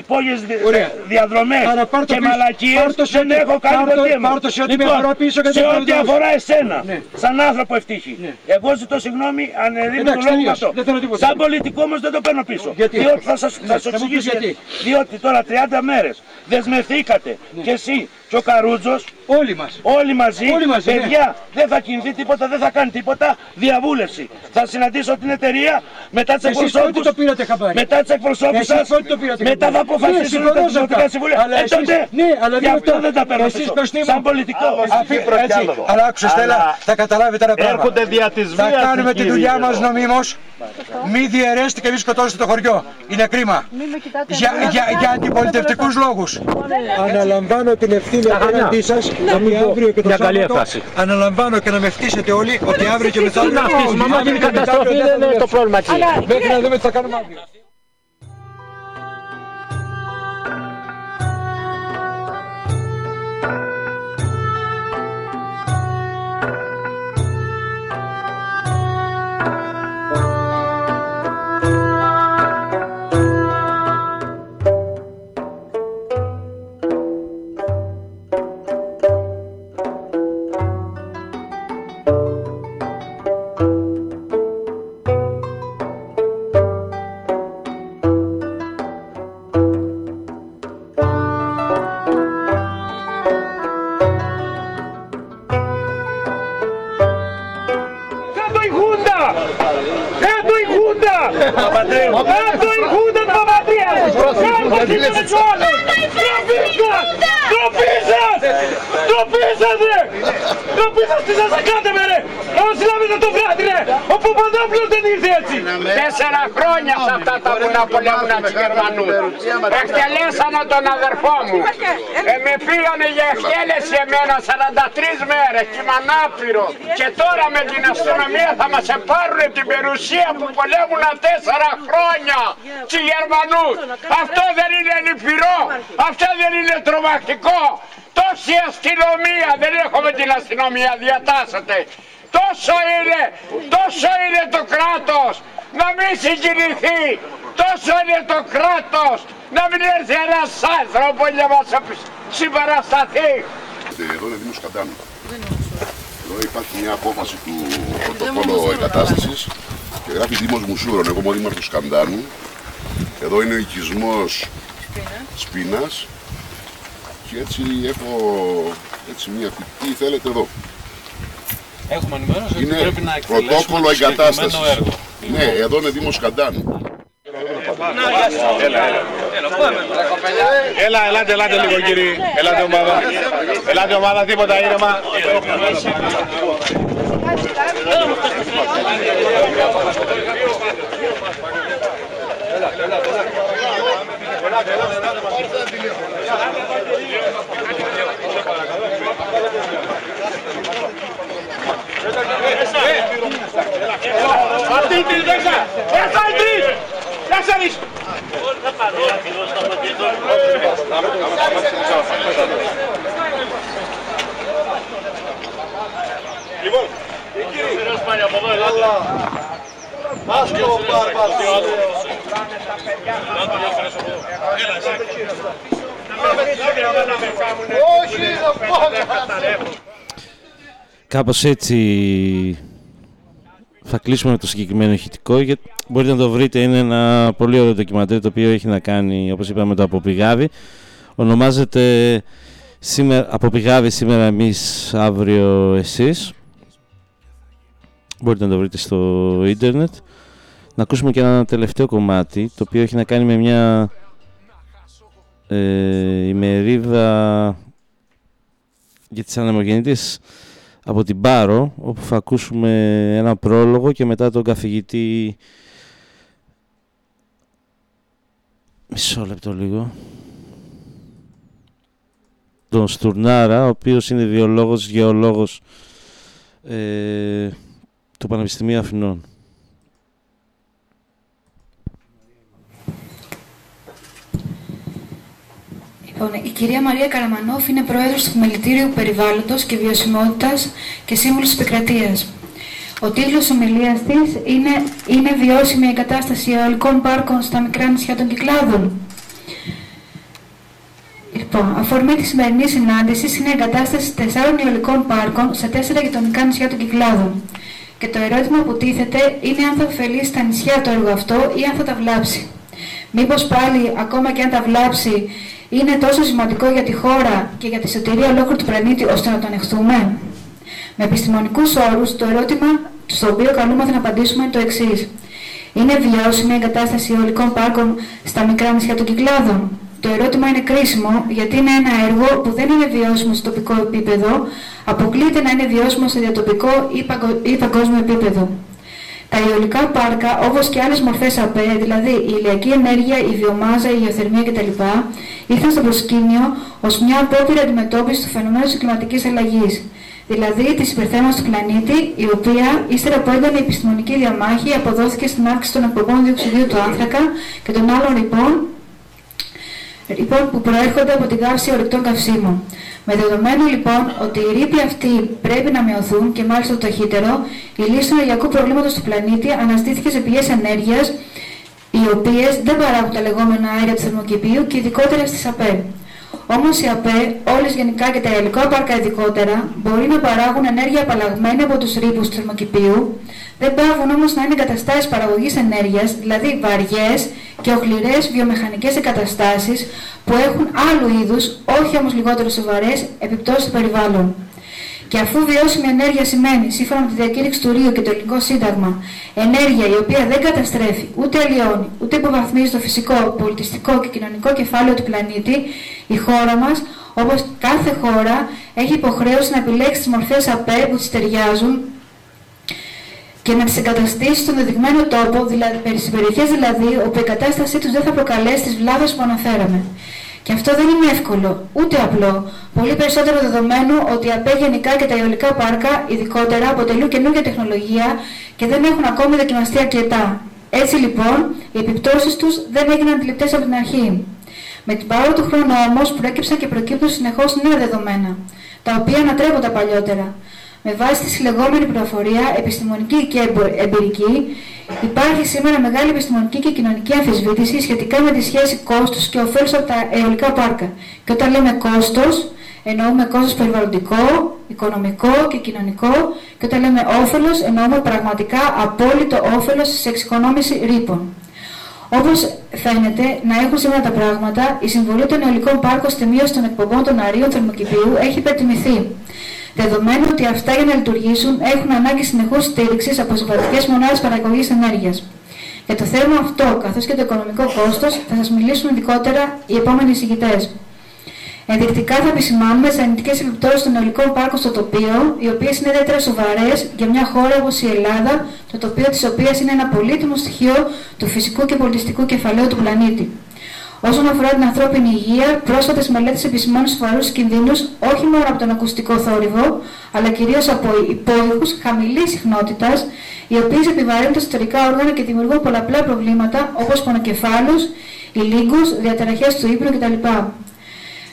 υπόγειες Ωραία. διαδρομές Άρα πάρ' το και πίσω. μαλακίες Πάρ' το σε δεν ό,τι- έχω κάνει πάρ' το- ποτέ. μου. πάρ' το σε ό,τι με Λοιπόν, αφορά πίσω και σε δεν ό,τι παραδόσεις. αφορά εσένα, Ναι. σαν άνθρωπο ευτύχη. Εγώ ζητώ συγγνώμη αν ερήμη το Εντάξει, λόγο με τελείωσε. αυτό. Δεν θέλω τίποτα. Σαν πολιτικό όμως δεν το παίρνω πίσω. Γιατί; Διότι θα σα Ναι, θα μου πεις εξηγήσω γιατί. Διότι τώρα 30 μέρες δεσμευθήκατε και εσύ και ο Καρούτζος. Όλοι μας. Όλοι μαζί. Όλοι μαζί, ναι. Παιδιά, δεν θα κινηθεί τίποτα, δεν θα κάνει τίποτα. Διαβούλευση. Θα συναντήσω την εταιρεία μετά τις Εσείς εκπροσώπους. πότε το πήρατε χαμπάρι. Μετά τις εκπροσώπους Εσείς σας. πότε το πήρατε Μετά χαμπάρι. θα αποφασίσουν Ναι, τα συμφωνώ σε δημοτικά αυτά. συμβούλια. Αλλά Ε, εσείς- τότε, ναι, αλλά γι' δύο αυτό λεπτά. δεν τα παίρνω Εσείς, πίσω. Κωστή μου, Σαν πολιτικό. Αφή- έτσι, αλλά άκουσε Στέλλα, θα καταλάβετε ένα πράγμα. Έρχονται δια της Θα βίας κάνουμε οι τη κύριοι δουλειά εδώ. μας νομίμως. Μη διαιρέσετε και μη σκοτώσετε το χωριό. Είναι κρίμα. Μην με κοιτάτε. Για, για, για αντιπολιτευτικούς λόγους. Αναλαμβάνω την ευθύνη απέναντί σας ότι αύριο και το Μια καλή Σάββατο έφραση. αναλαμβάνω και να με φτύσετε όλοι ότι αύριο και μεθαύριο. Τι να φτύσουμε, άμα αύριο γίνει και μεθαύριο καταστροφή, δεν θα δεν είναι το δουλέψουμε. πρόβλημα εκεί. Αλλά, Μέχρι να δούμε τι θα κάνουμε αύριο. Πολέμουν τους Γερμανούς. Εκτελέσανε τον αδερφό μου. Ε, με πήγανε για εκτέλεση εμένα 43 μέρες και είμαι ανάπηρο. Και τώρα με την αστυνομία θα μας επάρουν την περιουσία που πολέμουν τέσσερα χρόνια τους Γερμανούς. Αυτό δεν είναι λυπηρό. Αυτό δεν είναι τρομακτικό. Τόση αστυνομία, δεν έχουμε την αστυνομία, διατάσσεται. Τόσο είναι, τόσο είναι το κράτος να μην συγκινηθεί. Τόσο είναι το κράτος να μην έρθει ένας άνθρωπος να μας συμπαρασταθεί. Εδώ είναι Δήμος Καντάνου. Εδώ υπάρχει μια απόφαση του πρωτοκόλλου εγκατάστασης και γράφει Δήμος Μουσούρων. Εγώ είμαι ο Δήμαρχος Καντάνου. Εδώ είναι ο οικισμός Σπίνας και έτσι έχω έτσι μια τι θέλετε εδώ. Έχουμε ενημέρωση ότι Είναι πρέπει να εκτελέσουμε πρωτόκολλο το συγκεκριμένο εγκατάστασης. έργο. Ναι, εδώ είναι Δήμος Καντάνου. Έλα, ελάτε, ελάτε λίγο κύριοι. Ελάτε ομάδα. Ελάτε ομάδα, τίποτα ήρεμα. Αυτή την δέκα! Μέσα οι τρεις! Τέσσερις! Λοιπόν, οι κύριοι. από εδώ, ελάτε. Μάσκο, Μπαρμπάς. Όχι, δεν πάω. Κάπως έτσι θα κλείσουμε με το συγκεκριμένο ηχητικό γιατί μπορείτε να το βρείτε. Είναι ένα πολύ ωραίο ντοκιμαντέρ το οποίο έχει να κάνει όπως είπαμε το αποπηγάδι ονομάζεται σήμερα, αποπηγάδι σήμερα εμείς αύριο εσείς μπορείτε να το βρείτε στο ίντερνετ. Να ακούσουμε και ένα τελευταίο κομμάτι το οποίο έχει να κάνει με μια ε, ημερίδα για τις ανεμογεννήτες από την Πάρο όπου θα ακούσουμε ένα πρόλογο και μετά τον καθηγητή μισό λεπτό λίγο τον Στουρνάρα ο οποίος είναι βιολόγος, γεωλόγος ε, του Πανεπιστημίου Αθηνών. Λοιπόν, η κυρία Μαρία Καραμανόφ είναι πρόεδρος του Μελητήριου Περιβάλλοντος και Βιωσιμότητας και σύμβουλος επικρατείας. Ο τίτλος ομιλίας της είναι «Είναι βιώσιμη η εγκατάσταση αιωλικών πάρκων στα μικρά νησιά των Κυκλάδων». Λοιπόν, αφορμή της σημερινής συνάντησης είναι η εγκατάσταση τεσσάρων αιωλικών πάρκων σε τέσσερα γειτονικά νησιά των Κυκλάδων. Και το ερώτημα που τίθεται είναι αν θα ωφελήσει τα νησιά το έργο αυτό ή αν θα τα βλάψει. Μήπως πάλι, ακόμα και αν τα βλάψει, είναι τόσο σημαντικό για τη χώρα και για τη σωτηρία ολόκληρου του πλανήτη ώστε να το ανεχθούμε. Με επιστημονικούς όρους, το ερώτημα στο οποίο καλούμαστε να απαντήσουμε είναι το εξής. Είναι βιώσιμη η εγκατάσταση αιωλικών πάρκων στα μικρά νησιά των Κυκλάδων; Το ερώτημα είναι κρίσιμο γιατί είναι ένα έργο που δεν είναι βιώσιμο στο τοπικό επίπεδο, αποκλείεται να είναι βιώσιμο σε διατοπικό ή παγκόσμιο επίπεδο. Τα αιωλικά πάρκα, όπως και άλλες μορφές ΑΠΕ, δηλαδή η ηλιακή ενέργεια, η βιομάζα, η γεωθερμία κτλ., ήρθαν στο προσκήνιο ως μια απόπειρα αντιμετώπισης του φαινομένου της κλιματικής αλλαγής, δηλαδή της υπερθέρμανση του πλανήτη, η οποία, ύστερα από έντονη επιστημονική διαμάχη, αποδόθηκε στην αύξηση των εκπομπών διοξιδίου του άνθρακα και των άλλων ρηπών λοιπόν, που προέρχονται από την καύση ορυκτών καυσίμων. Με δεδομένο λοιπόν ότι οι ρήποι αυτοί πρέπει να μειωθούν και μάλιστα το ταχύτερο, η λύση του ενεργειακού προβλήματος του πλανήτη αναστήθηκε σε πηγές ενέργειας οι οποίες δεν παράγουν τα λεγόμενα αέρια του θερμοκηπίου και ειδικότερα στις ΑΠΕ. Όμως οι ΑΠΕ, όλες γενικά και τα υλικά πάρκα ειδικότερα, μπορεί να παράγουν ενέργεια απαλλαγμένη από τους ρήπους του θερμοκηπίου, δεν πάβουν όμως να είναι εγκαταστάσεις παραγωγής ενέργειας, δηλαδή βαριές και οχληρές βιομηχανικές εγκαταστάσεις που έχουν άλλου είδους, όχι όμως λιγότερο σοβαρές, επιπτώσεις στο περιβάλλον. Και αφού βιώσιμη ενέργεια σημαίνει, σύμφωνα με τη διακήρυξη του Ρίου και το Ελληνικό Σύνταγμα, ενέργεια η οποία δεν καταστρέφει, ούτε αλλοιώνει, ούτε υποβαθμίζει το φυσικό, πολιτιστικό και κοινωνικό κεφάλαιο του πλανήτη, η χώρα μας, όπως κάθε χώρα, έχει υποχρέωση να επιλέξει τις μορφές ΑΠΕ που της ταιριάζουν και να τις εγκαταστήσει στον δεδειγμένο τόπο, δηλαδή, σε περιοχές δηλαδή όπου η κατάστασή τους δεν θα προκαλέσει τις βλάβες που αναφέραμε. Και αυτό δεν είναι εύκολο, ούτε απλό. Πολύ περισσότερο δεδομένου ότι η ΑΠΕ γενικά και τα αιωλικά πάρκα ειδικότερα αποτελούν καινούργια τεχνολογία και δεν έχουν ακόμη δοκιμαστεί αρκετά. Έτσι λοιπόν, οι επιπτώσεις τους δεν έγιναν αντιληπτές από την αρχή. Με την παρόλο του χρόνου όμως προέκυψαν και προκύπτουν συνεχώς νέα δεδομένα, τα οποία ανατρέπουν τα παλιότερα. Με βάση τη συλλεγόμενη πληροφορία, επιστημονική και εμπειρική, υπάρχει σήμερα μεγάλη επιστημονική και κοινωνική αμφισβήτηση σχετικά με τη σχέση κόστους και ωφέλους από τα αιωλικά πάρκα. Και όταν λέμε κόστος, εννοούμε κόστος περιβαλλοντικό, οικονομικό και κοινωνικό και όταν λέμε όφελος, εννοούμε πραγματικά απόλυτο όφελος σε εξοικονόμηση ρήπων. Όπως φαίνεται να έχουν σήμερα τα πράγματα, η συμβολή των αιωλικών πάρκων στη μείωση των εκπομπών των αερίων θερμοκηπίου έχει υπερτιμηθεί. Δεδομένου ότι αυτά για να λειτουργήσουν έχουν ανάγκη συνεχού στήριξης από συμβατικές μονάδες παραγωγής ενέργειας. Για το θέμα αυτό, καθώς και το οικονομικό κόστος, θα σας μιλήσουν ειδικότερα οι επόμενοι εισηγητέ. Ενδεικτικά θα επισημάνουμε τις αρνητικές επιπτώσεις των αιωλικών πάρκων στο τοπίο, οι οποίες είναι ιδιαίτερα σοβαρές για μια χώρα όπως η Ελλάδα, το τοπίο της οποίας είναι ένα πολύτιμο στοιχείο του φυσικού και πολιτιστικού κεφαλαίου του πλανήτη. Όσον αφορά την ανθρώπινη υγεία, πρόσφατες μελέτες επισημάνουν σοβαρούς κινδύνους όχι μόνο από τον ακουστικό θόρυβο, αλλά κυρίως από υπόγειου χαμηλής συχνότητας, οι οποίες επιβαρύνουν τα εσωτερικά όργανα και δημιουργούν πολλαπλά προβλήματα όπως πονοκεφάλους, ηλίγκου, διαταραχές του ύπνου κτλ.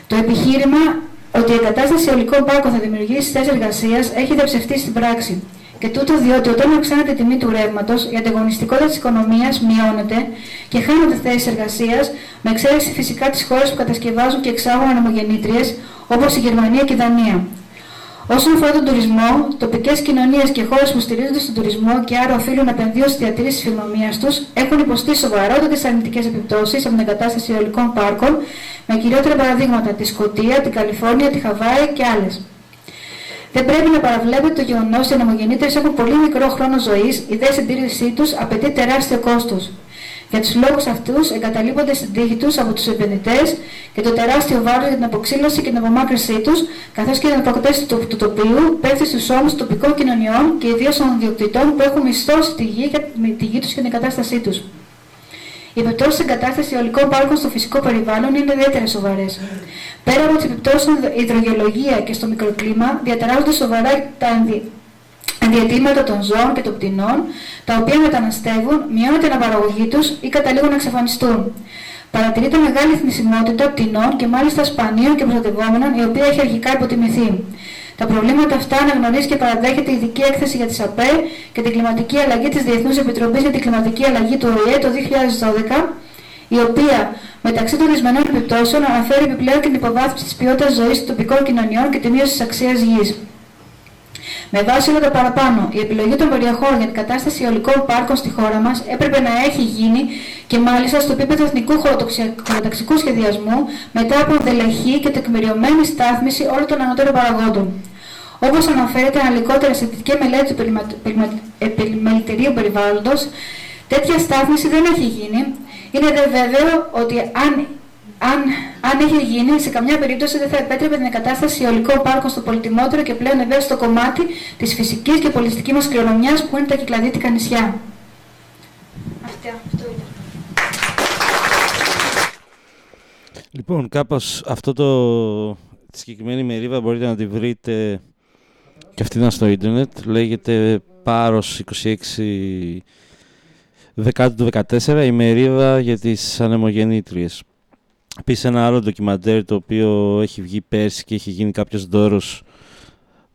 Το επιχείρημα ότι η εγκατάσταση ολικών πάρκων θα δημιουργήσει θέσεις εργασίας έχει διαψευτεί στην πράξη. Και τούτο διότι όταν αυξάνεται η τιμή του ρεύματος, η ανταγωνιστικότητα της οικονομίας μειώνεται και χάνονται θέσεις εργασίας, με εξαίρεση φυσικά τις χώρες που κατασκευάζουν και εξάγουν ανεμογεννήτριες, όπως η Γερμανία και η Δανία. Όσον αφορά τον τουρισμό, τοπικές κοινωνίες και χώρες που στηρίζονται στον τουρισμό και άρα οφείλουν να επενδύουν στη διατήρηση της φημομία τους, έχουν υποστεί σοβαρότατες αρνητικές επιπτώσεις από την εγκατάσταση αιωλικών πάρκων, με κυριότερα παραδείγματα τη Σκωτία, την Καλιφόρνια, τη Χαβάη και άλλες. Δεν πρέπει να παραβλέπετε το γεγονός ότι οι ανεμογεννήτρε έχουν πολύ μικρό χρόνο ζωής, η δε συντήρησή τους απαιτεί τεράστιο κόστος. Για τους λόγους αυτούς εγκαταλείπονται στην τύχη τους από τους επενδυτές και το τεράστιο βάρος για την αποξήλωση και την απομάκρυνσή τους, καθώς και την αποκατάσταση του, του τοπίου πέφτει στους ώμους τοπικών κοινωνιών και ιδίως των ιδιοκτητών που έχουν μισθώσει τη γη, τη γη τους και την εγκατάστασή τους. Οι επιπτώσεις εγκατάσταση αιωλικών πάρκων στο φυσικό περιβάλλον είναι ιδιαίτερα σοβαρές. Πέρα από τις επιπτώσεις στην υδρογεολογία και στο μικροκλίμα, διαταράσσονται σοβαρά τα ενδιατήματα των ζώων και των πτηνών, τα οποία μεταναστεύουν, μειώνεται η αναπαραγωγή τους ή καταλήγουν να εξαφανιστούν. Παρατηρείται μεγάλη θνησιμότητα πτηνών και μάλιστα σπανίων και προστατευόμενων, η οποία έχει αρχικά υποτιμηθεί. Τα προβλήματα αυτά αναγνωρίζει και παραδέχεται η ειδική έκθεση για τη ΑΠΕ και την κλιματική αλλαγή της Διεθνούς Επιτροπής για την Κλιματική Αλλαγή του ΟΗΕ το 2012, η οποία μεταξύ των δυσμενών επιπτώσεων αναφέρει επιπλέον και την υποβάθμιση της ποιότητας ζωής των τοπικών κοινωνιών και τη μείωση της αξίας γης. Με βάση όλα τα παραπάνω, η επιλογή των περιοχών για την κατάσταση αιωλικών πάρκων στη χώρα μας έπρεπε να έχει γίνει και μάλιστα στο επίπεδο εθνικού χωροταξικού σχεδιασμού μετά από δελεχή και τεκμηριωμένη στάθμιση όλων των ανωτέρων παραγόντων. Όπως αναφέρεται αναλυτικότερα σε θετική μελέτη του επιμελητηρίου περιβάλλοντος, τέτοια στάθμιση δεν έχει γίνει. Είναι δε βέβαιο ότι αν αν, αν είχε γίνει, σε καμιά περίπτωση δεν θα επέτρεπε την εγκατάσταση αιωλικών πάρκων στο πολυτιμότερο και πλέον ευαίσθητο κομμάτι της φυσικής και πολιτιστικής μας κληρονομιάς που είναι τα κυκλαδίτικα νησιά. Αυτό, αυτό είναι. Λοιπόν, κάπως αυτό το, τη συγκεκριμένη μερίδα μπορείτε να τη βρείτε και αυτή ήταν στο ίντερνετ. Λέγεται Πάρος 26 Δεκάτου του 14, η μερίδα για τις ανεμογεννήτριες. Επίσης ένα άλλο ντοκιμαντέρ το οποίο έχει βγει πέρσι και έχει γίνει κάποιος δώρος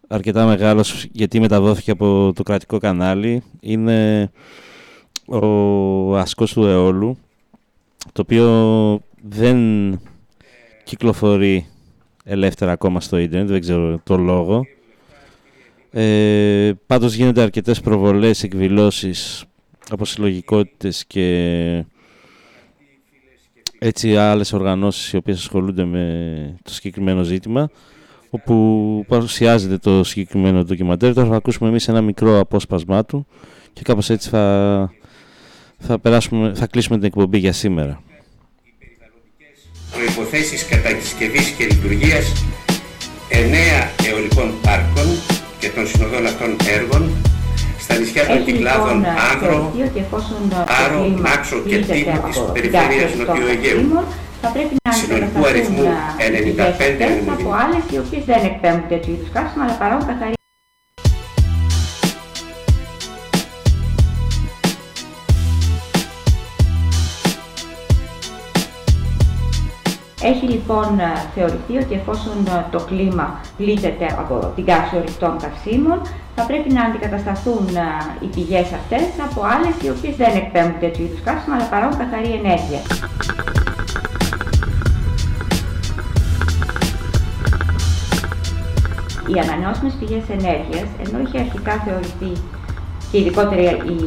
αρκετά μεγάλος γιατί μεταδόθηκε από το κρατικό κανάλι είναι ο Ασκός του Εόλου το οποίο δεν κυκλοφορεί ελεύθερα ακόμα στο ίντερνετ, δεν ξέρω το λόγο. Ε, πάντως γίνονται αρκετές προβολές, εκδηλώσεις από συλλογικότητες και έτσι άλλες οργανώσεις οι οποίες ασχολούνται με το συγκεκριμένο ζήτημα όπου παρουσιάζεται το συγκεκριμένο ντοκιμαντέρ. Τώρα θα ακούσουμε εμείς ένα μικρό απόσπασμά του και κάπως έτσι θα, θα, περάσουμε, θα κλείσουμε την εκπομπή για σήμερα. Προϋποθέσεις κατασκευής και λειτουργίας εννέα αιωλικών πάρκων και των συνοδών αυτών έργων στα νησιά των Κυκλάδων λοιπόν, Άγρο, Άρο, Νάξο και Τίμου της περιφέρειας Νοτιού Αιγαίου. Συνολικού αριθμού 95 από άλλες οι οποίες δεν εκπέμπουν τέτοιου είδους καύσιμα αλλά παράγουν καθαρή Έχει λοιπόν θεωρηθεί ότι εφόσον το κλίμα πλήττεται από την καύση ορυκτών καυσίμων, θα πρέπει να αντικατασταθούν οι πηγές αυτές από άλλες οι οποίες δεν εκπέμπουν τέτοιου είδους καύσιμα αλλά παράγουν καθαρή ενέργεια. Οι ανανεώσιμες πηγές ενέργειας, ενώ είχε αρχικά θεωρηθεί και ειδικότερα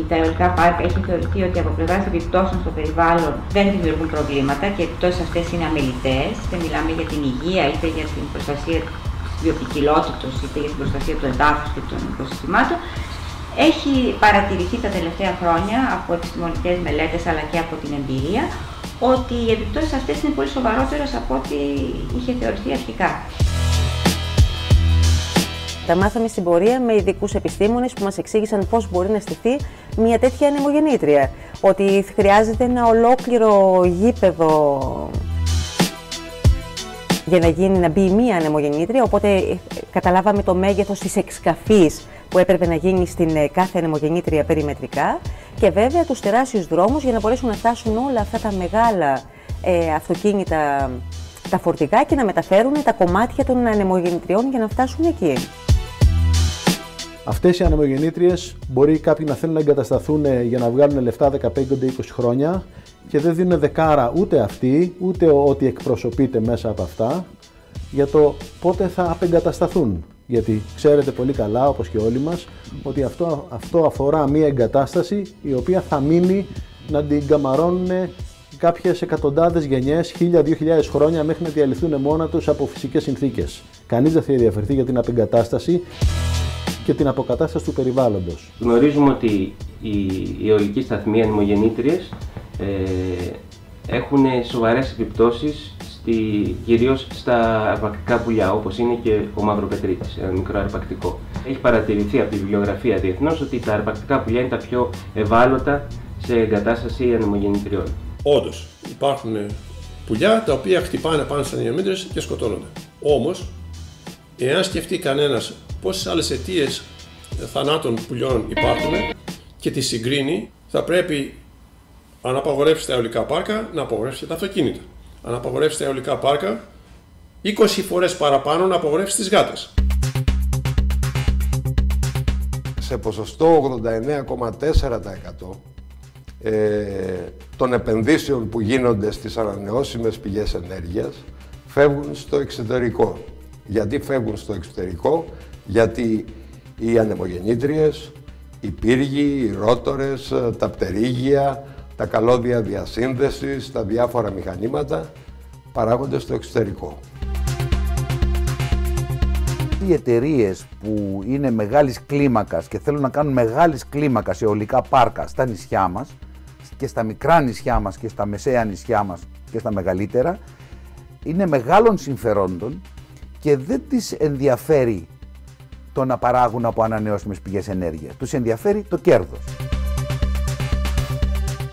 τα αιωλικά πάρκα έχει θεωρηθεί ότι από πλευράς επιπτώσεων στο περιβάλλον δεν δημιουργούν προβλήματα και οι επιπτώσεις αυτές είναι αμελητές. Δεν μιλάμε για την υγεία είτε για την προστασία βιοπικιλότητος είτε για την προστασία του εδάφους και των οικοσυστημάτων, έχει παρατηρηθεί τα τελευταία χρόνια από επιστημονικές μελέτες αλλά και από την εμπειρία ότι οι επιπτώσεις αυτές είναι πολύ σοβαρότερες από ό,τι είχε θεωρηθεί αρχικά. Τα μάθαμε στην πορεία με ειδικούς επιστήμονες που μας εξήγησαν πώς μπορεί να στηθεί μια τέτοια ανεμογεννήτρια. Ότι χρειάζεται ένα ολόκληρο γήπεδο για να γίνει να μπει μία ανεμογεννήτρια, οπότε ε, καταλάβαμε το μέγεθος της εξκαφής που έπρεπε να γίνει στην ε, κάθε ανεμογεννήτρια περιμετρικά και βέβαια τους τεράστιους δρόμους για να μπορέσουν να φτάσουν όλα αυτά τα μεγάλα ε, αυτοκίνητα, τα φορτηγά και να μεταφέρουν τα κομμάτια των ανεμογεννητριών για να φτάσουν εκεί. Αυτές οι ανεμογεννήτριες μπορεί κάποιοι να θέλουν να εγκατασταθούν ε, για να βγάλουν λεφτά 15-20 χρόνια και δεν δίνουν δεκάρα ούτε αυτοί, ούτε ό,τι εκπροσωπείται μέσα από αυτά για το πότε θα απεγκατασταθούν. Γιατί ξέρετε πολύ καλά, όπως και όλοι μας, ότι αυτό, αυτό αφορά μια εγκατάσταση η οποία θα μείνει να την καμαρώνουν κάποιες εκατοντάδες γενιές, χίλια-δύο χρόνια μέχρι να διαλυθούν μόνα τους από φυσικές συνθήκες. Κανείς δεν θα ενδιαφερθεί για την απεγκατάσταση και την αποκατάσταση του περιβάλλοντος. Γνωρίζουμε ότι οι αιωλικοί σταθμοί ανεμογεννήτριες ε, έχουν σοβαρές επιπτώσεις στη, κυρίως στα αρπακτικά πουλιά, όπως είναι και ο μαυροπετρίτης, ένα μικρό αρπακτικό. Έχει παρατηρηθεί από τη βιβλιογραφία διεθνώς ότι τα αρπακτικά πουλιά είναι τα πιο ευάλωτα σε εγκατάσταση ανεμογεννητριών. Όντως, υπάρχουν πουλιά τα οποία χτυπάνε πάνω στις ανεμογεννήτριες και σκοτώνονται. Όμως, εάν σκεφτεί κανένας πόσες άλλες αιτίες θανάτων πουλιών υπάρχουν και τις συγκρίνει, θα πρέπει αν απαγορεύσει τα αιωλικά πάρκα, να απαγορεύσει τα αυτοκίνητα. Αν απαγορεύσει τα αιωλικά πάρκα, 20 φορές παραπάνω να απαγορεύσει τις γάτες. Σε ποσοστό 89,4% ε, των επενδύσεων που γίνονται στις ανανεώσιμες πηγές ενέργειας φεύγουν στο εξωτερικό. Γιατί φεύγουν στο εξωτερικό, γιατί οι ανεμογεννήτριες, οι πύργοι, οι ρότορες, τα πτερίγια, τα καλώδια διασύνδεσης, τα διάφορα μηχανήματα παράγονται στο εξωτερικό. Οι εταιρείες που είναι μεγάλης κλίμακας και θέλουν να κάνουν μεγάλης κλίμακας αιωλικά πάρκα στα νησιά μας και στα μικρά νησιά μας και στα μεσαία νησιά μας και στα μεγαλύτερα είναι μεγάλων συμφερόντων και δεν τις ενδιαφέρει το να παράγουν από ανανεώσιμες πηγές ενέργειας. Τους ενδιαφέρει το κέρδος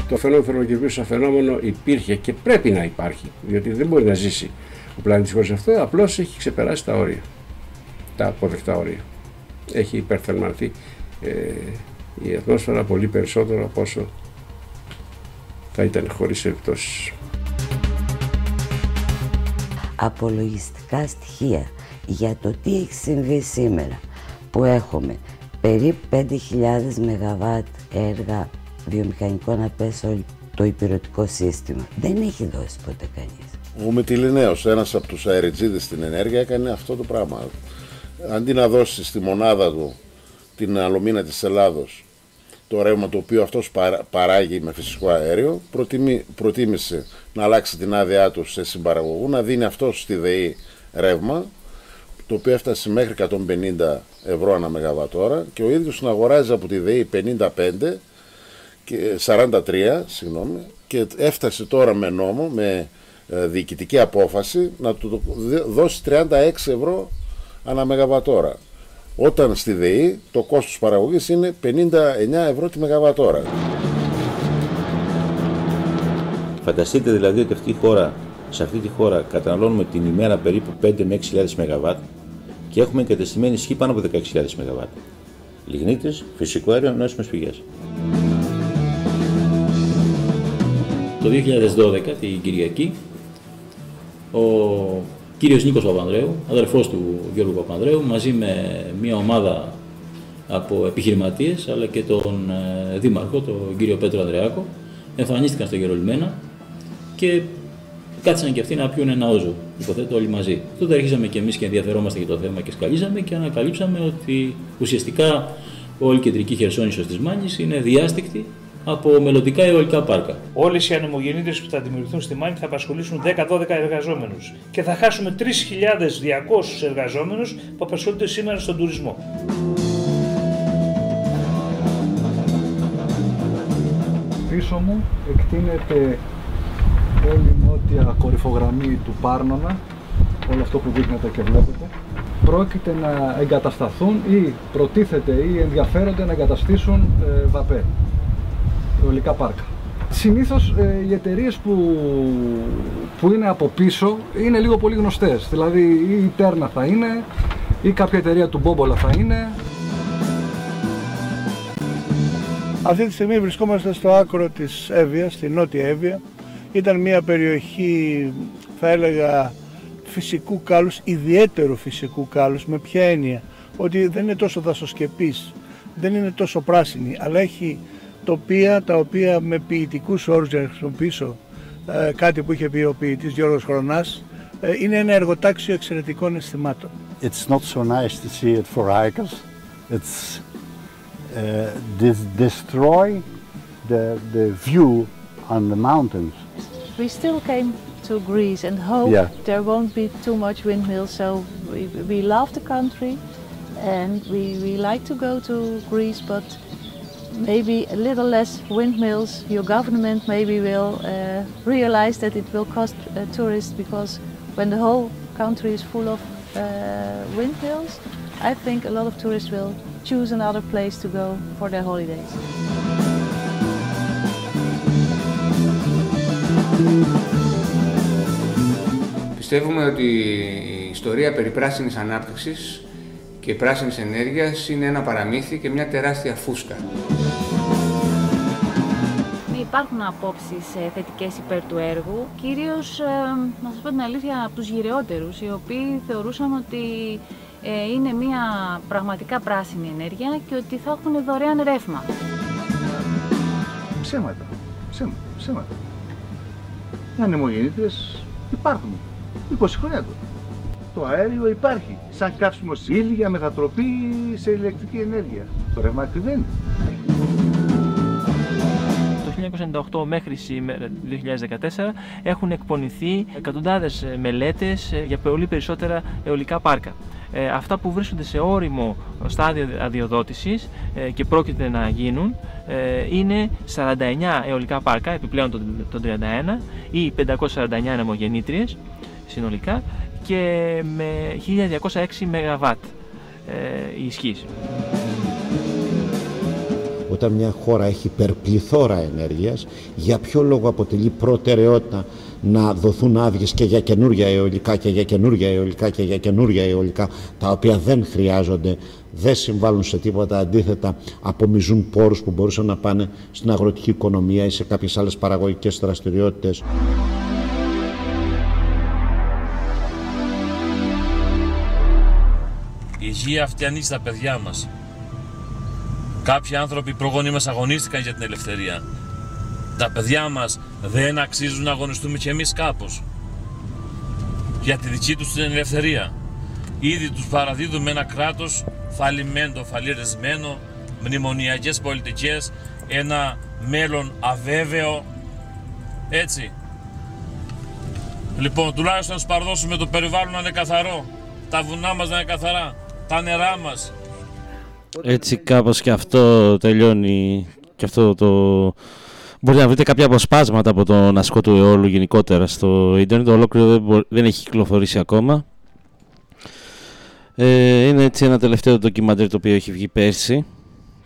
το φαινόμενο θερμοκηπίου σαν φαινόμενο υπήρχε και πρέπει να υπάρχει, διότι δεν μπορεί να ζήσει ο πλανήτης χωρίς αυτό, απλώς έχει ξεπεράσει τα όρια, τα αποδεκτά όρια. Έχει υπερθερμανθεί ε, η ατμόσφαιρα πολύ περισσότερο από όσο θα ήταν χωρίς επιπτώσεις. Απολογιστικά στοιχεία για το τι έχει συμβεί σήμερα που έχουμε περίπου 5.000 ΜΒ έργα βιομηχανικό να πέσει όλο το υπηρετικό σύστημα. Δεν έχει δώσει ποτέ κανείς. Ο Μητυλινέο, ένας από τους αεριτζίδες στην ενέργεια, έκανε αυτό το πράγμα. Αντί να δώσει στη μονάδα του την αλωμίνα της Ελλάδος το ρεύμα το οποίο αυτός παράγει με φυσικό αέριο, προτίμησε να αλλάξει την άδειά του σε συμπαραγωγού, να δίνει αυτό στη ΔΕΗ ρεύμα, το οποίο έφτασε μέχρι 150 ευρώ ανά μεγαβατόρα και ο ίδιος να αγοράζει από τη ΔΕΗ 55 43, συγγνώμη, και έφτασε τώρα με νόμο, με ε, διοικητική απόφαση, να του δώσει 36 ευρώ ανά μεγαβατόρα. Όταν στη ΔΕΗ το κόστος παραγωγής είναι 59 ευρώ τη μεγαβατόρα. Φανταστείτε δηλαδή ότι αυτή η χώρα, σε αυτή τη χώρα καταναλώνουμε την ημέρα περίπου 5 με 6.000 ΜΒ και έχουμε εγκατεστημένη ισχύ πάνω από 16.000 ΜΒ. Λιγνίτες, φυσικό αέριο, νόσιμες πηγές. το 2012, την Κυριακή, ο κύριος Νίκος Παπανδρέου, αδερφός του Γιώργου Παπανδρέου, μαζί με μια ομάδα από επιχειρηματίες, αλλά και τον ε, δήμαρχο, τον κύριο Πέτρο Ανδρεάκο, εμφανίστηκαν στο Γερολιμένα και κάτσαν και αυτοί να πιούν ένα όζο, υποθέτω όλοι μαζί. Τότε αρχίσαμε και εμείς και ενδιαφερόμαστε για το θέμα και σκαλίζαμε και ανακαλύψαμε ότι ουσιαστικά όλη η κεντρική χερσόνησος της Μάνης είναι διάστηκτη από μελλοντικά αιωλικά πάρκα. Όλες οι ανεμογεννήτρε που θα δημιουργηθούν στη Μάνη θα απασχολήσουν 10-12 εργαζόμενους και θα χάσουμε 3.200 εργαζόμενους που απασχολούνται σήμερα στον τουρισμό. Πίσω μου εκτείνεται όλη η νότια κορυφογραμμή του Πάρνονα, όλο αυτό που δείχνετε και βλέπετε, πρόκειται να εγκατασταθούν ή προτίθεται ή ενδιαφέρονται να εγκαταστήσουν ε, βαπέ αιωλικά πάρκα. Συνήθως ε, οι εταιρείες που, που είναι από πίσω είναι λίγο πολύ γνωστές. Δηλαδή ή η Τέρνα θα είναι, ή κάποια εταιρεία του Μπόμπολα θα είναι. Αυτή τη στιγμή βρισκόμαστε στο άκρο της Εύβοιας, στη νότια Εύβοια. Ήταν μια περιοχή, θα έλεγα, φυσικού κάλους, ιδιαίτερου φυσικού κάλους, με ποια έννοια, ότι δεν είναι τόσο δασοσκεπής, δεν είναι τόσο πράσινη, αλλά έχει τοπία τα οποία με ποιητικούς όρους για να χρησιμοποιήσω ε, κάτι που είχε πει ο ποιητής Γιώργος Χρονάς ε, είναι ένα εργοτάξιο εξαιρετικών αισθημάτων. it's not so nice to see it for hikers. It's uh, this destroy the, the view on the mountains. We still came to Greece and hope Yeah. there won't be too much windmills. So we, we love the country and we, we like to go to Greece, but maybe a little less windmills. Your government maybe will uh, realize that it will cost uh, tourists because when the whole country is full of uh, windmills, I think a lot of tourists will choose another place to go for their holidays. Πιστεύουμε ότι η ιστορία περί πράσινης ανάπτυξης και πράσινης ενέργειας είναι ένα παραμύθι και μια τεράστια φούσκα. Υπάρχουν απόψεις ε, θετικές υπέρ του έργου, κυρίως, ε, να σας πω την αλήθεια, από τους γυρεότερους, οι οποίοι θεωρούσαν ότι ε, είναι μια πραγματικά πράσινη ενέργεια και ότι θα έχουν δωρεάν ρεύμα. Ψέματα. Ψέματα. Ψέματα. Οι ανεμογεννήτρες υπάρχουν. 20 χρόνια τώρα. Το αέριο υπάρχει. Σαν καύσιμο ύλη για μετατροπή σε ηλεκτρική ενέργεια. Το ρεύμα ακριβένει. Το 1998 μέχρι σήμερα, 2014, έχουν εκπονηθεί εκατοντάδες ε, μελέτες ε, για πολύ περισσότερα αιωλικά πάρκα. Ε, αυτά που βρίσκονται σε όριμο στάδιο αδειοδότησης ε, και πρόκειται να γίνουν ε, είναι 49 αιωλικά πάρκα, επιπλέον των, των 31 ή 549 ανεμογεννήτριες συνολικά και με 1206 ΜΒ ε, η ισχύς. Όταν μια χώρα έχει υπερπληθώρα ενέργειας, για ποιο λόγο αποτελεί προτεραιότητα να δοθούν άδειες και για καινούργια αιωλικά και για καινούργια αιωλικά και για καινούργια αιωλικά, τα οποία δεν χρειάζονται, δεν συμβάλλουν σε τίποτα, αντίθετα απομιζούν πόρους που μπορούσαν να πάνε στην αγροτική οικονομία ή σε κάποιες άλλες παραγωγικές δραστηριότητες. Η υγεία φτιανεί στα παιδιά μας. Κάποιοι άνθρωποι προγονείς μας αγωνίστηκαν για την ελευθερία. Τα παιδιά μας δεν αξίζουν να αγωνιστούμε κι εμείς κάπως. Για τη δική τους την ελευθερία. Ήδη τους παραδίδουμε ένα κράτος φαλιμέντο, φαλιρισμένο, μνημονιακές πολιτικές, ένα μέλλον αβέβαιο. Έτσι. Λοιπόν, τουλάχιστον να τους παραδώσουμε το περιβάλλον να είναι καθαρό. Τα βουνά μας να είναι καθαρά. Τα νερά μας. Έτσι κάπως και αυτό τελειώνει και αυτό το... Μπορείτε να βρείτε κάποια αποσπάσματα από τον ασκό του αιώλου γενικότερα στο ίντερνετ, το ολόκληρο δεν, μπο- δεν έχει κυκλοφορήσει ακόμα. Ε, είναι έτσι ένα τελευταίο ντοκιμαντέρ το οποίο έχει βγει πέρσι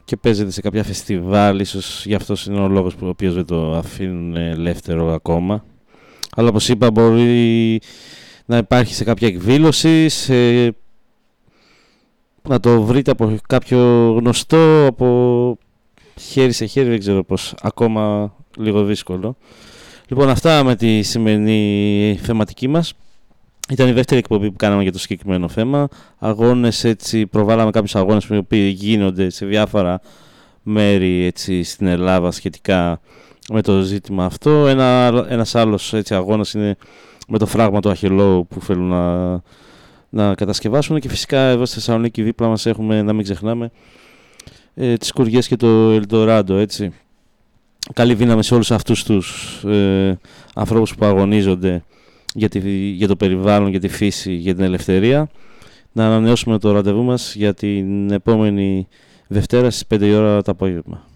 και παίζεται σε κάποια φεστιβάλ, ίσως γι' αυτό είναι ο λόγος που ο οποίος δεν το αφήνουν ελεύθερο ακόμα. Αλλά όπως είπα μπορεί να υπάρχει σε κάποια εκδήλωση, σε να το βρείτε από κάποιο γνωστό, από χέρι σε χέρι, δεν ξέρω πώς, ακόμα λίγο δύσκολο. Λοιπόν, αυτά με τη σημερινή θεματική μας. Ήταν η δεύτερη εκπομπή που κάναμε για το συγκεκριμένο θέμα. Αγώνες, έτσι, προβάλαμε κάποιους αγώνες που οι οποίοι γίνονται σε διάφορα μέρη έτσι, στην Ελλάδα σχετικά με το ζήτημα αυτό. Ένα, ένας άλλος έτσι, αγώνας είναι με το φράγμα του Αχιλόου που θέλουν να, να κατασκευάσουν και φυσικά εδώ στη Θεσσαλονίκη δίπλα μας έχουμε, να μην ξεχνάμε, ε, τις Κουριές και το Ελντοράντο, έτσι. Καλή δύναμη σε όλους αυτούς τους ε, ανθρώπους που αγωνίζονται για, τη, για το περιβάλλον, για τη φύση, για την ελευθερία. Να ανανεώσουμε το ραντεβού μας για την επόμενη Δευτέρα στις 5 η ώρα το απόγευμα.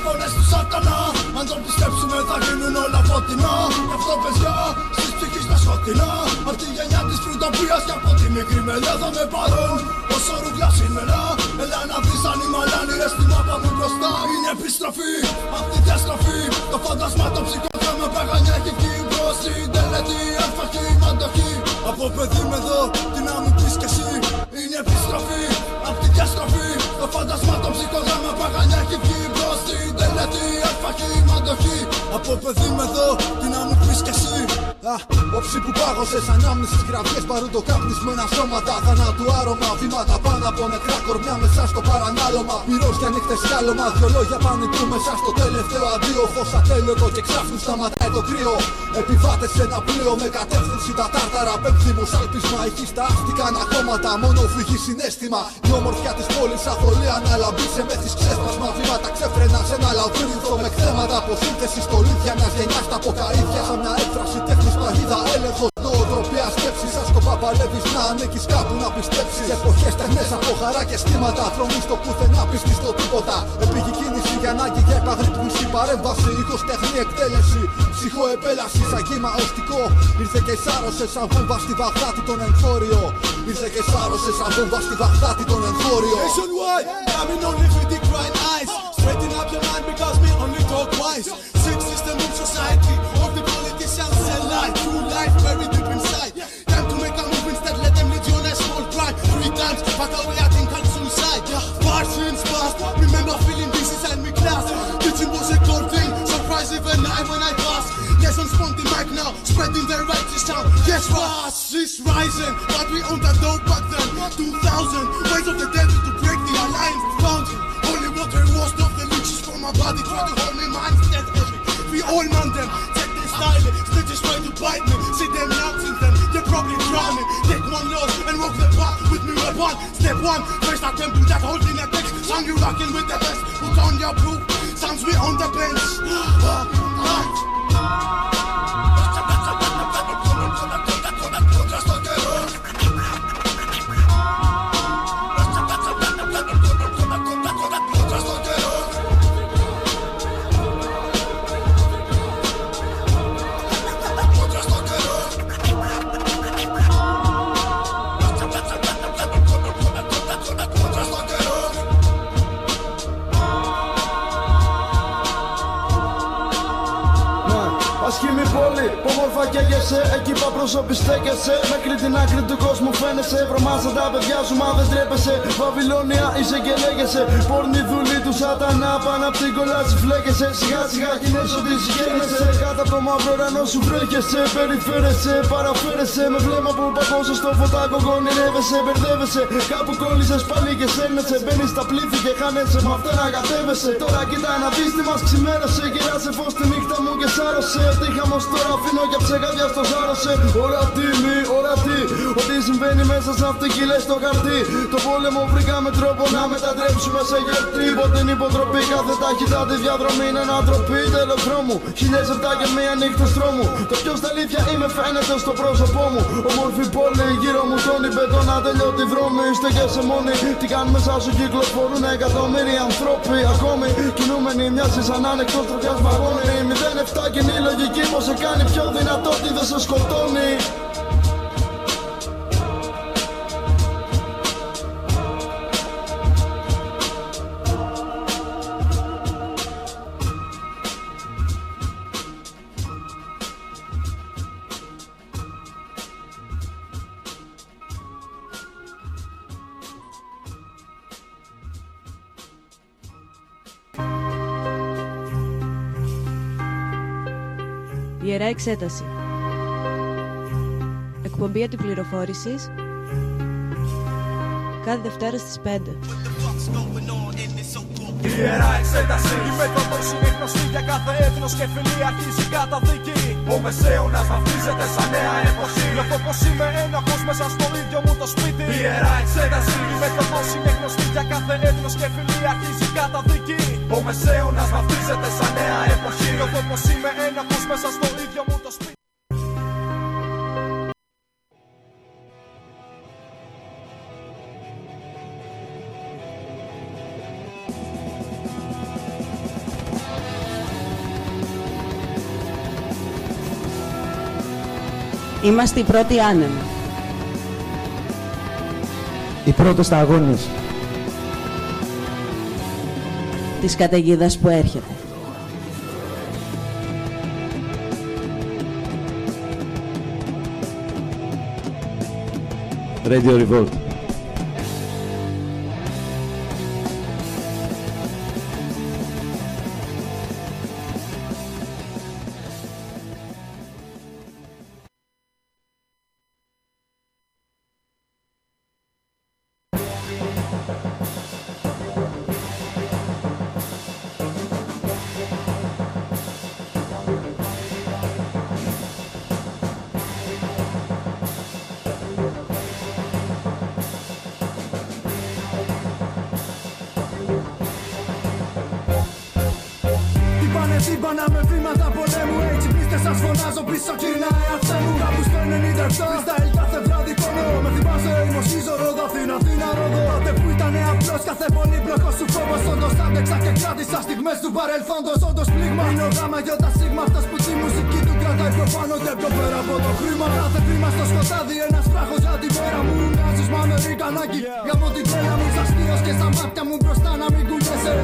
Στις πόνες τους σατανά Αν το πιστέψουμε θα γίνουν όλα φωτεινά. Γι' αυτό παιδιά στις ψυχής τα σκοτεινά. Απ' τη γενιά της φρουτοπίας και από τη μικρή μελιά θα με πάρουν. Όσο ρούχλα σήμερα Έλα να δεις αν οι μαλάνιρες στη μάπα μου μπροστά. Είναι επιστροφή Απ' τη διαστροφή. Το φάντασμα το ψυχόδραμα παγανιά έχει βγει μπρος Στην τελετή αλφαχή μαντοχή. Από παιδί με εδώ τι να μου πεις κι εσύ. Είναι επιστροφή Απ' τη διαστροφή. Το φάντασμα το ψυχόδραμα παγανιά έχει βγει μπρος Στην τελετή αλφαχή μαντοχή. Από παιδί με εδώ τι να μου πεις κι εσύ. Α, όψη που πάγωσες σαν άμνησες γραφιές παρούντο κάπνισμένα σώματα Θανάτου άρωμα, βήματα πάνω από νεκρά κορμιά μέσα στο παρανάλωμα. Πυρός και νύχτες κάλωμα, δυο λόγια πανικού μέσα στο τελευταίο αντίο. Φως ατέλειωτο και ξάφνους σταματάει το κρύο. Επιβάτες σε ένα πλοίο με κατεύθυνση τα τάρταρα. Πέμπτη μου σάλπισμα, εκεί στα άστικα ανακόμματα Μόνο φύγει συνέστημα, η όμορφια της πόλης αθολή αναλαμπής σε μέθης ξέσπασμα. Βήματα ξέφρενα σε ένα λαβύρινθο με κθέματα από σύνθεση στολίδια μιας γενιάς τα αποκαίδια Σαν μια έκφραση τέχνης παγίδα έλεγχος Νοοτροπία σκέψης. Σαν σκοπά παλεύεις να ανήκεις κάπου να πιστέψεις. Σε εποχές τεχνές από χαρά και στήματα Θρονείς το πουθενά πίστης στο τίποτα. Επίγει κίνηση για ανάγκη για επαγρύπνηση Παρέμβαση, ήχος, τεχνή, εκτέλεση. Ψυχοεπέλαση σαν κύμα οστικό. Ήρθε και σάρωσες σαν βόμβα στη Βαγδάτη τον εγχώριο Ήρθε και σάρωσες σαν βόμβα στη Βαγδάτη τον εγχώριο Nationwide, I mean only with the crying eyes Straighten up your mind because we only talk wise life True life buried deep inside. Time to make a move instead Let them lead you on a small crime Three times, but away I think I'll suicide. Far since past Remember feeling this is enemy class. Teaching was a cold thing Surprise even I when I pass. Yes, I'm spawning mic now Spreading the righteous sound. Yes, Ras is rising But we owned that dope back then. 2000 Ways of the devil to break the alliance. Fountain Holy water washed off the leeches from my body. Try to hold me mind's dead We all man them Snitches try to bite me. See them announcing them They're probably drowning. Take one loss and walk the path with me weapon Step one First attempt to that holding a text Song you rocking with the best Put on your proof Sounds we on the bench <gasps> ah, ah. Όμορφα καίγεσαι Εκεί που πρόσωπη στέκεσαι. Μέχρι την άκρη του κόσμου φαίνεσαι. Βρωμάζα τα παιδιά σου μα δεν τρέπεσαι Βαβυλώνια είσαι και λέγεσαι. Πόρνη δουλή του σατανά Πάνω απ' την κολλάση φλέκεσαι. Σιγά σιγά γίνεσαι ότι συγχαίνεσαι Κάτω από το μαύρο ουρανό σου βρέχεσαι. Περιφέρεσαι, παραφέρεσαι. Με βλέμμα που παγώσαι στο φωτάκο Γονιρεύεσαι, μπερδεύεσαι. Κάπου κόλλησες πάλι και σέρνεσαι. Μπαίνεις στα πλήθη και χάνεσαι Με αυτά να κατέβεσαι. Τώρα κοίτα να δεις τι μας ξημέρωσε. Κεράσαι φως τη νύχτα μου και σάρωσε. Τι χαμός τώρα αφήνω για ψεγάδια στο σάρωσε Ορατή μη, ορατή Ό,τι συμβαίνει μέσα σε αυτή κοιλέ στο χαρτί. Το πόλεμο βρήκαμε τρόπο να μετατρέψουμε σε γιορτή. Υπό την υποτροπή κάθε ταχύτητα τη διαδρομή είναι ανατροπή Τέλος δρόμου, χιλιές επτά και μία νύχτες τρόμου Το ποιος τα αλήθεια είμαι φαίνεται στο πρόσωπό μου. Ομορφή πόλη γύρω μου τον υπετό να τελειώτη βρώμη. Είστε και σε μόνοι, τι κάνουν μέσα σου κυκλοφορούν εκατομμύρια ανθρώποι Ακόμη. Κινούμενοι μοιάζει σαν άνεκτος τροφιάς βαγόνι. 07 κοινή λογική πως σε κάνει πιο δυνατό τι δεν σε σκοτώνει. Ιερά Εξέταση Εκπομπή αντιπληροφόρησης Κάθε Δευτέρα στις 5 Ιερά εξέταση. Η μέθοδος είναι γνωστή για κάθε έθνος και φυλή αρχίζει καταδίκη. Ο Μεσαίωνας βαφτίζεται σαν νέα εποχή. Νιώθω πως είμαι ένοχος μέσα στο ίδιο μου το σπίτι. Ιερά εξέταση. Η μέθοδος είναι γνωστή για κάθε έθνος και φυλή αρχίζει καταδίκη. Ο Μεσαίωνας βαφτίζεται σαν νέα εποχή. Νιώθω πως είμαι ένοχος μέσα στο ίδιο μου το σπίτι Είμαστε οι πρώτοι άνεμοι. Οι πρώτες στα αγώνες. Της καταιγίδας που έρχεται. Radio Revolt.